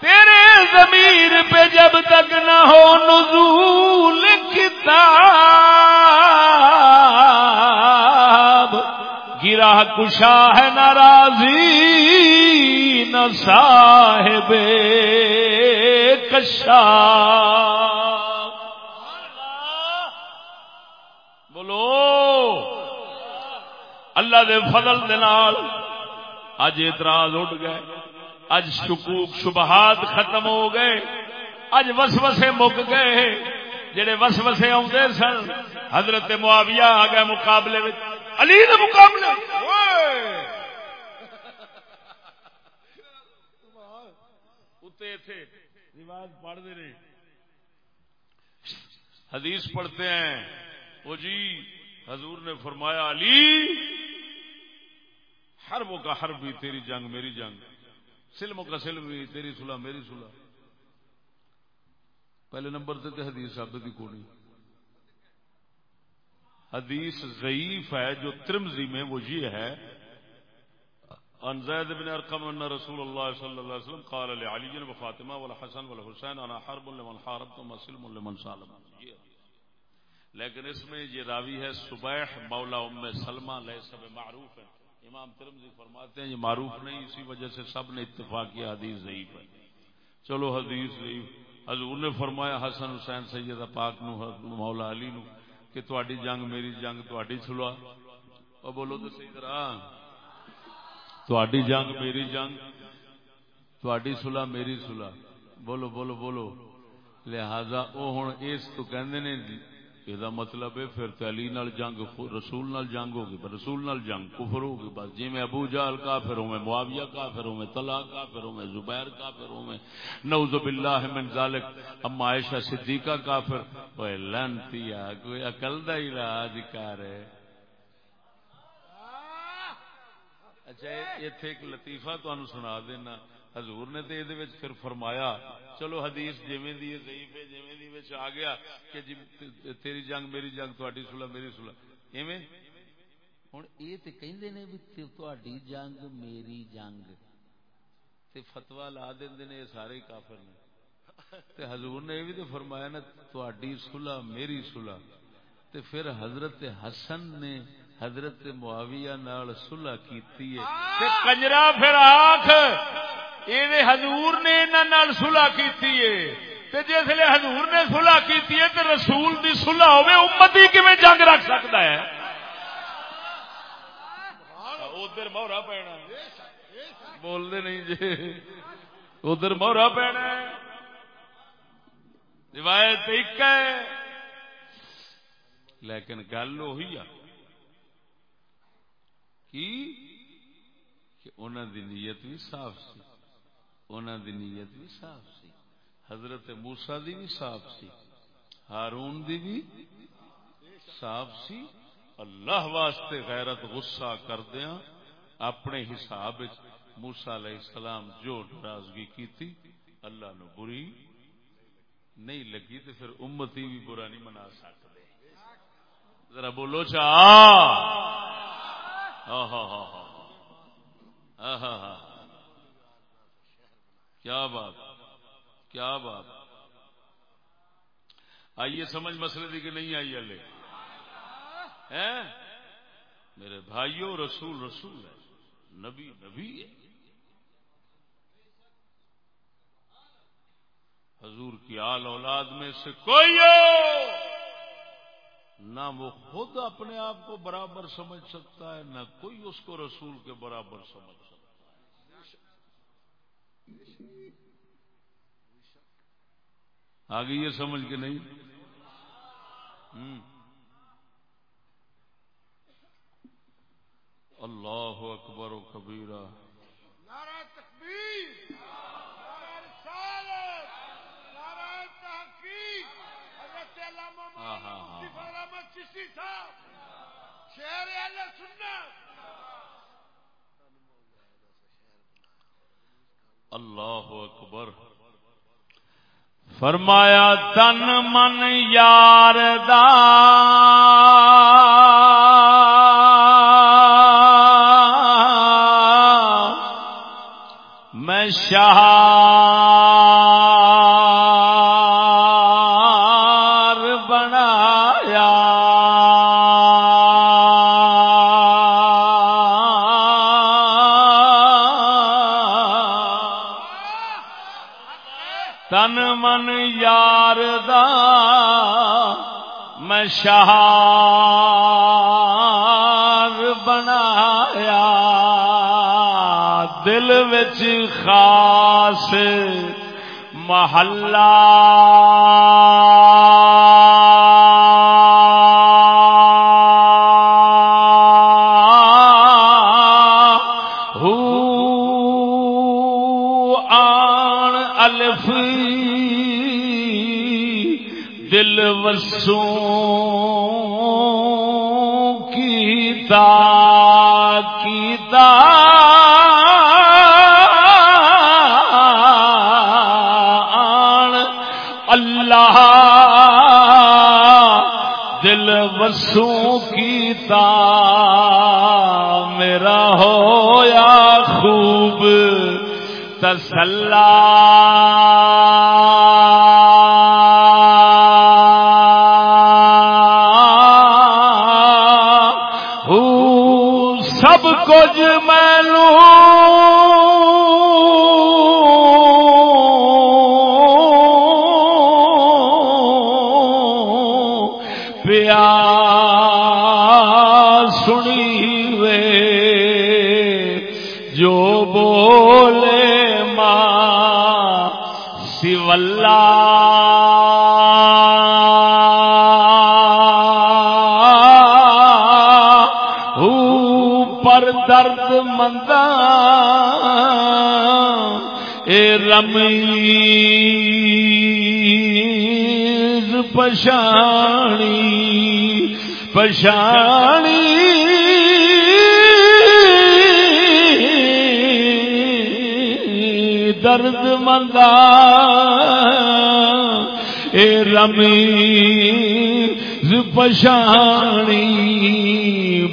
تیرے ضمیر پہ جب تک نہ ہو نزول کتاب گرا کشا ہے ناراضی، نہ صاحب کشا۔ بولو۔ اللہ دے فضل دے نال اج اعتراض اٹھ گئے، اج شکوک شبہات ختم ہو گئے، اج وسوسے مک گئے۔ جڑے وسوسے آدھے سن، حضرت معاویہ آ گئے مقابلے میں علی دے مقابلے۔ روایت پڑھتے رہے حدیث پڑھتے ہیں۔ وہ جی حضور نے فرمایا، علی ہر وہ کا ہر بھی تیری جنگ، میری جنگ۔ سلم کا سلم بھی، تیری سلا میری سلا پہلے نمبر تے تے حدیث ثابت ہی کونی حدیث ضعیف ہے، جو ترمزی میں وہ یہ ہے ان زید بن ارقم ان رسول اللہ صلی اللہ علیہ وسلم قال لعلی و فاطمہ والحسن والحسین، انا حرب لمن حاربت و مسلم لمن سالم. لیکن اس میں یہ راوی ہے صبح مولا ام سلمہ لیسا معروف ہے. امام ترمزی فرماتے ہیں، یہ معروف نہیں، اسی وجہ سے سب نے اتفاق کیا، حدیث ضعیف ہے۔ چلو، حدیث ضعیف۔ حضور نے فرمایا، حسن حسین سیدہ پاک نو، مولا علی نو۔ کہ تواڈی جنگ میری جنگ، تواڈی سلوا۔ او بولو تو صحیح طرح۔ تواڈی جنگ میری جنگ، تواڈی صلح میری سلح۔ بولو بولو بولو۔ لہذا او ہن اس تو کہندے نے یہ مطلب ہے پھر تو نال جنگ رسول نال جنگ ہوگی رسول نال جنگ کفر ہوگی بس جی میں ابو جال کافروں میں معاویہ کافروں میں طلا کافروں میں زبیر کافروں میں نعوذ باللہ من ذالک اما عائشہ صدیقہ کافر اوے لانتی کوئی عقل دا علاج کر اچھا ایتھے ایک لطیفہ تانوں سنا دینا حضور نے تو یہ پھر فرمایا چلو حدیث جیویں دی ضعیف ہے دی وچ آ گیا کہ جی تیری جنگ میری جنگ تہاڈی صلح میری صلح۔ ایویں؟ ہن اے تے کہندے نے بھی تہاڈی جنگ میری جنگ۔ تے فتوا لا دیندے نے سارے کافر نے۔ تے حضور نے یہ بھی تے فرمایا نا تہاڈی صلح میری صلح۔ تے پھر حضرت حسن نے حضرت معاویہ نال صلح کیتی ہے۔ تے کنجرا پھر آکھ یہ حضور نے انہاں نال صلح انہوں سلاح کی جسے حضور نے سلاح کی تو رسول کی سلاح ہوے امتی کیون جنگ رکھ سکتا ہے؟ ادھر مہرا پینا بولتے نہیں جی۔ ادھر مہرا پینا روایت ایک ہے۔ لیکن گل وہی آ کہ انہوں دی نیت بھی صاف سی۔ انہوں دی نیت بھی صاف سی۔ حضرت موسا دی بھی صاف سی۔ ہارون دی بھی صاف سی۔ اللہ واسطے غیرت غصہ کردیا اپنے حساب موسا علیہ السلام جو ناراضگی کی تھی اللہ نو بری نہیں لگی تو پھر امتی بھی برا نہیں منا سکتے۔ ذرا بولو چا۔ ہاں ہاں ہاں ہاں ہاں ہاں کیا بات؟ کیا بات؟ آئیے سمجھ مسئلے دی کہ نہیں آئی ہلے؟ میرے بھائیوں، رسول رسول ہے، نبی نبی ہے۔ حضور کی آل اولاد میں سے کوئی ہو! نہ وہ خود اپنے آپ کو برابر سمجھ سکتا ہے نہ کوئی اس کو رسول کے برابر سمجھ سکتا آگے یہ سمجھ کے نہیں؟ اللہ اکبر و کبیرہ۔ نعرہ تکبیر۔ چشتی صاحب شہر اہل سنت۔ اللہ اکبر۔ فرمایا تن من یار دا۔ میں شہار بنایا دل وچ خاص محلہ دل کی تا میرا ہو یا خوب تسلا سولہ پر درد مند اے رمیز پشانی پشانی۔ درد مندا اے رمی پشانی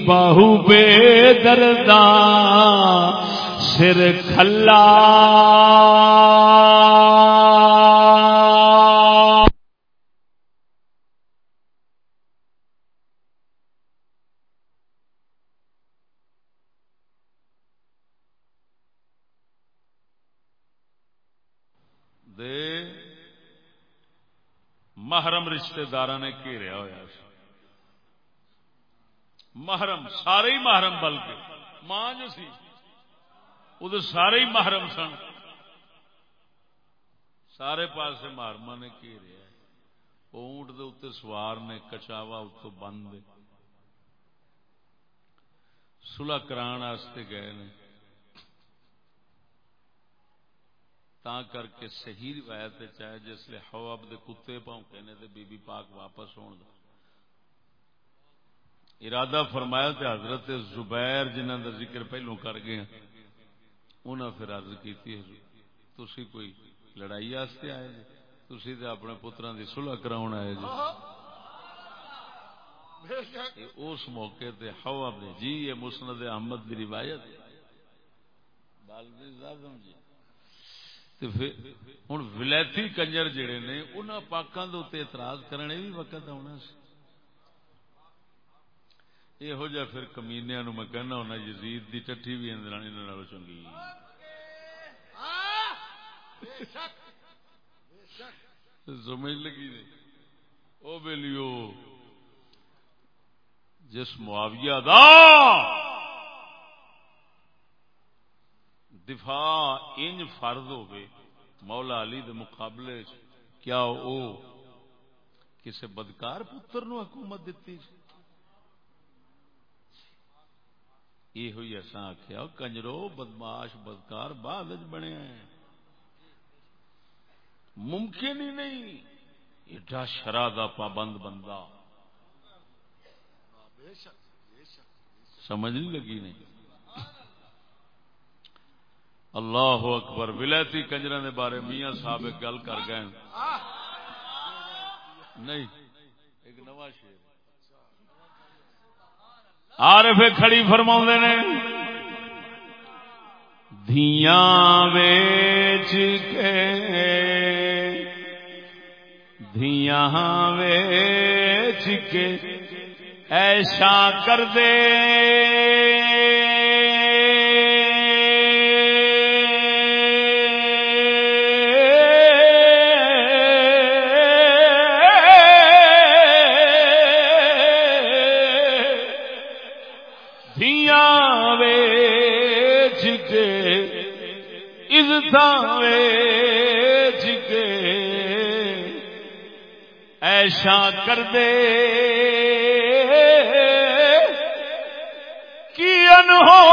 بہو بے دردا سر کھلا۔ محرم رشتہ دار نے گھیریا ہوا محرم سارے ہی محرم بلکہ ماں جو سی وہ سارے ہی محرم سن۔ سارے پاس محرما نے گھیریا اونٹ دے اتنے سوار نے، کچاوا اتو بند۔ سلح کران گئے نے۔ تا کر کے صحیح روایت چاہے جس لیے حواب دے کتے پونکے نے تے بی بی پاک واپس ہون دا ارادہ فرمایا تے حضرت زبیر جنہ دا ذکر پہلوں کر گئے انہاں پھر عرض کیتی ہے تسی کوئی لڑائی واسطے آئے جی؟ تسی تے اپنے پتراں دی صلح کراون آئے جی؟ اس موقع تے حواب نے جی یہ مسند احمد دی روایت ہے۔ بالوی زادم جی۔ ہوں ولایتی کنجر جڑے نے انہوں پاکوں کے اتنے اعتراض کرنے بھی وقت آنا یہو جہ پھر کمینیا نو میں کہنا ہونا، یزید دی ٹٹھی بھی انہوں چنگی۔ سمجھ لگی نہیں۔ او بیلیو، جس معاویہ دا دفاع انج فرض ہوئے مولا علی دے مقابلے کیا او کسے بدکار پتر نو حکومت دیتی یہ ہوئی جی؟ ایسا آخیا کنجرو بدماش بدکار بعد بنے ممکن ہی نہیں، ایڈا شرح دا پابند بندہ۔ سمجھ نہیں لگی نہیں؟ اللہ اکبر، ولایتی کنجر دے بارے میاں صاحب ایک گل کر گئے نہیں، ایک نواں شیر عارف کھڑی فرما نے، دھیاں ویچ کے، دھیاں ویچ کے ایسا کر دے۔ ویچ کے ایسا کر دے۔ کی انہونی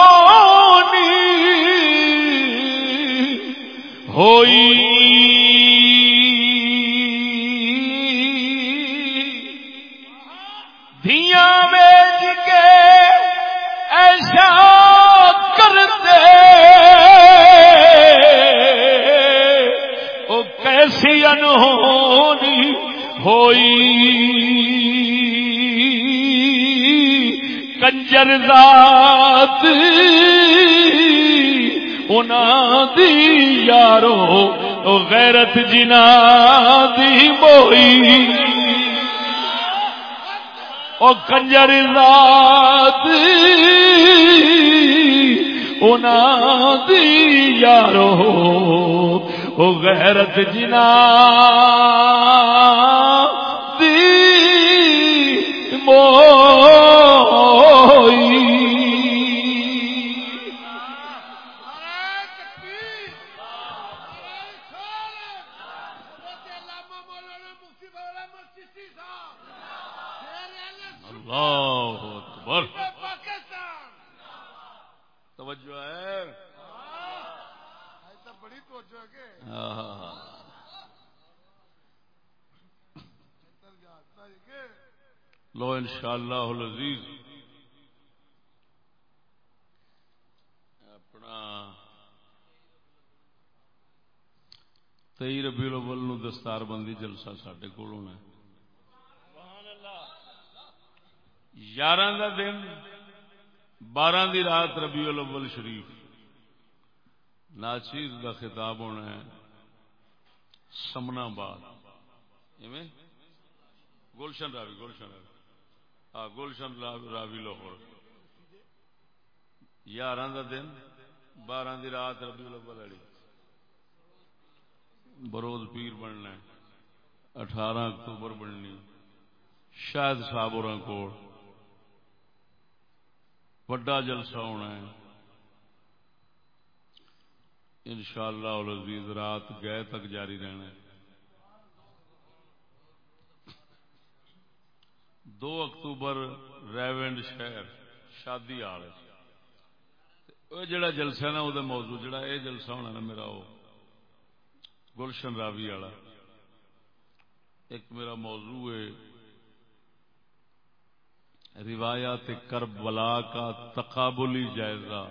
ہوئی کنجر ذات انہاں دی یارو، غیرت جنا دی موئی او کنجر ذات انہاں دی یارو، غیرت جنا دستار بندی جلسہ سڈے کول ہونا ہے۔ یارہ دا دن، بارہ دی رات ربیع الاول شریف۔ ناچیر دا خطاب ہونا ہے۔ سمنا باد گلشن راوی گلشن راوی۔ ہاں گلشن راوی راوی لاہور۔ یارہ دا دن، بارہ دی رات ربیع الاول والی بروز پیر بننا اٹھارہ اکتوبر بننی۔ شاید صاحب اور کوڑ بڑا جلسہ ہونا ہے۔ انشاءاللہ العزیز رات گئے تک جاری رہنا ہے۔ دو اکتوبر ریونڈ شہر، شادی آل وہ جڑا جلسہ نا وہ موضوع جڑا یہ جلسہ ہونا نا میرا وہ گلشن راوی والا۔ ایک میرا موضوع ہے روایات کربلا کا تقابلی جائزہ۔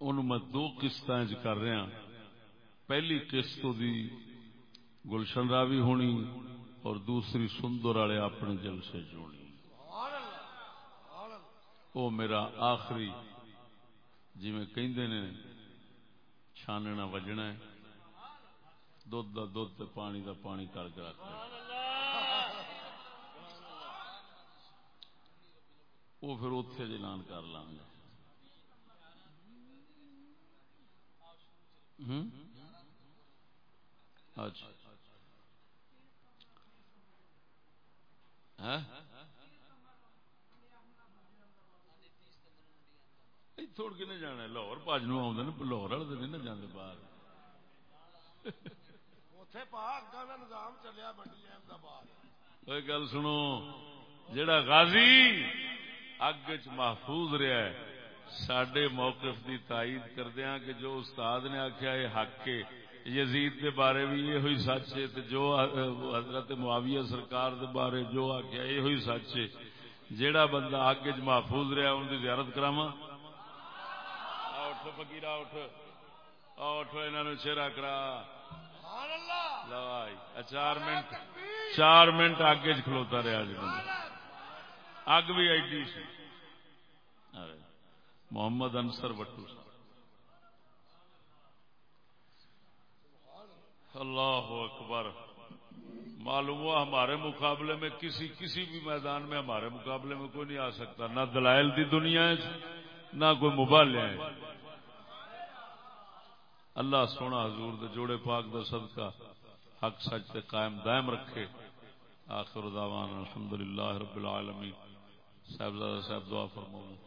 ان میں دو قسط کر رہا پہلی قسط دی گلشن راوی ہونی اور دوسری سندر والے اپنے جلسے چونی وہ میرا آخری جی میں کہندے نے چھاننا وجنا ہے۔ دھد دا دھد پانی دا پانی کر کے رکھنا وہ پھر اتے جی اعلان کر لیں گے۔ اچھا۔ ہاں؟ تھوڑ کے نہیں جانا لاہور پاج نو آدھے لاہور والے تو نہیں نہ جانے باہر اوتھے پاک گانا نظام چلیا بڑی احمد آباد کوئی گل سنو جڑا غازی اگ چ محفوظ رہا ہے سڈے موقف کی تائید کردیا کہ جو استاد نے آخیا یہ حق ہے یزید کے بارے بھی یہ ہوئی سچ ہے جو حضرت معاویہ سرکار دے بارے جو آخیا یہ ہوئی سچ ہے جیڑا بندہ آگے چ محفوظ رہا ان کی زیارت کراوا اٹھ۔ فکیر اٹھ اٹھ انہوں چہرہ کرا۔ چار منٹ۔ چار منٹ آگے چ کھلوتا رہا جی۔ اگ بھی ایڈی سی۔ محمد انصر بٹو۔ اللہ اکبر۔ معلوم ہوا ہمارے مقابلے میں کسی کسی بھی میدان میں ہمارے مقابلے میں کوئی نہیں آ سکتا۔ نہ دلائل دی دنیا ہے نہ کوئی مبالے ہے۔ اللہ سونا حضور دے جوڑے پاک دا صدقہ حق سچ تے قائم دائم رکھے۔ آخر دعوان الحمدللہ رب العالمین۔ صاحب صاحب دعا فرماؤں۔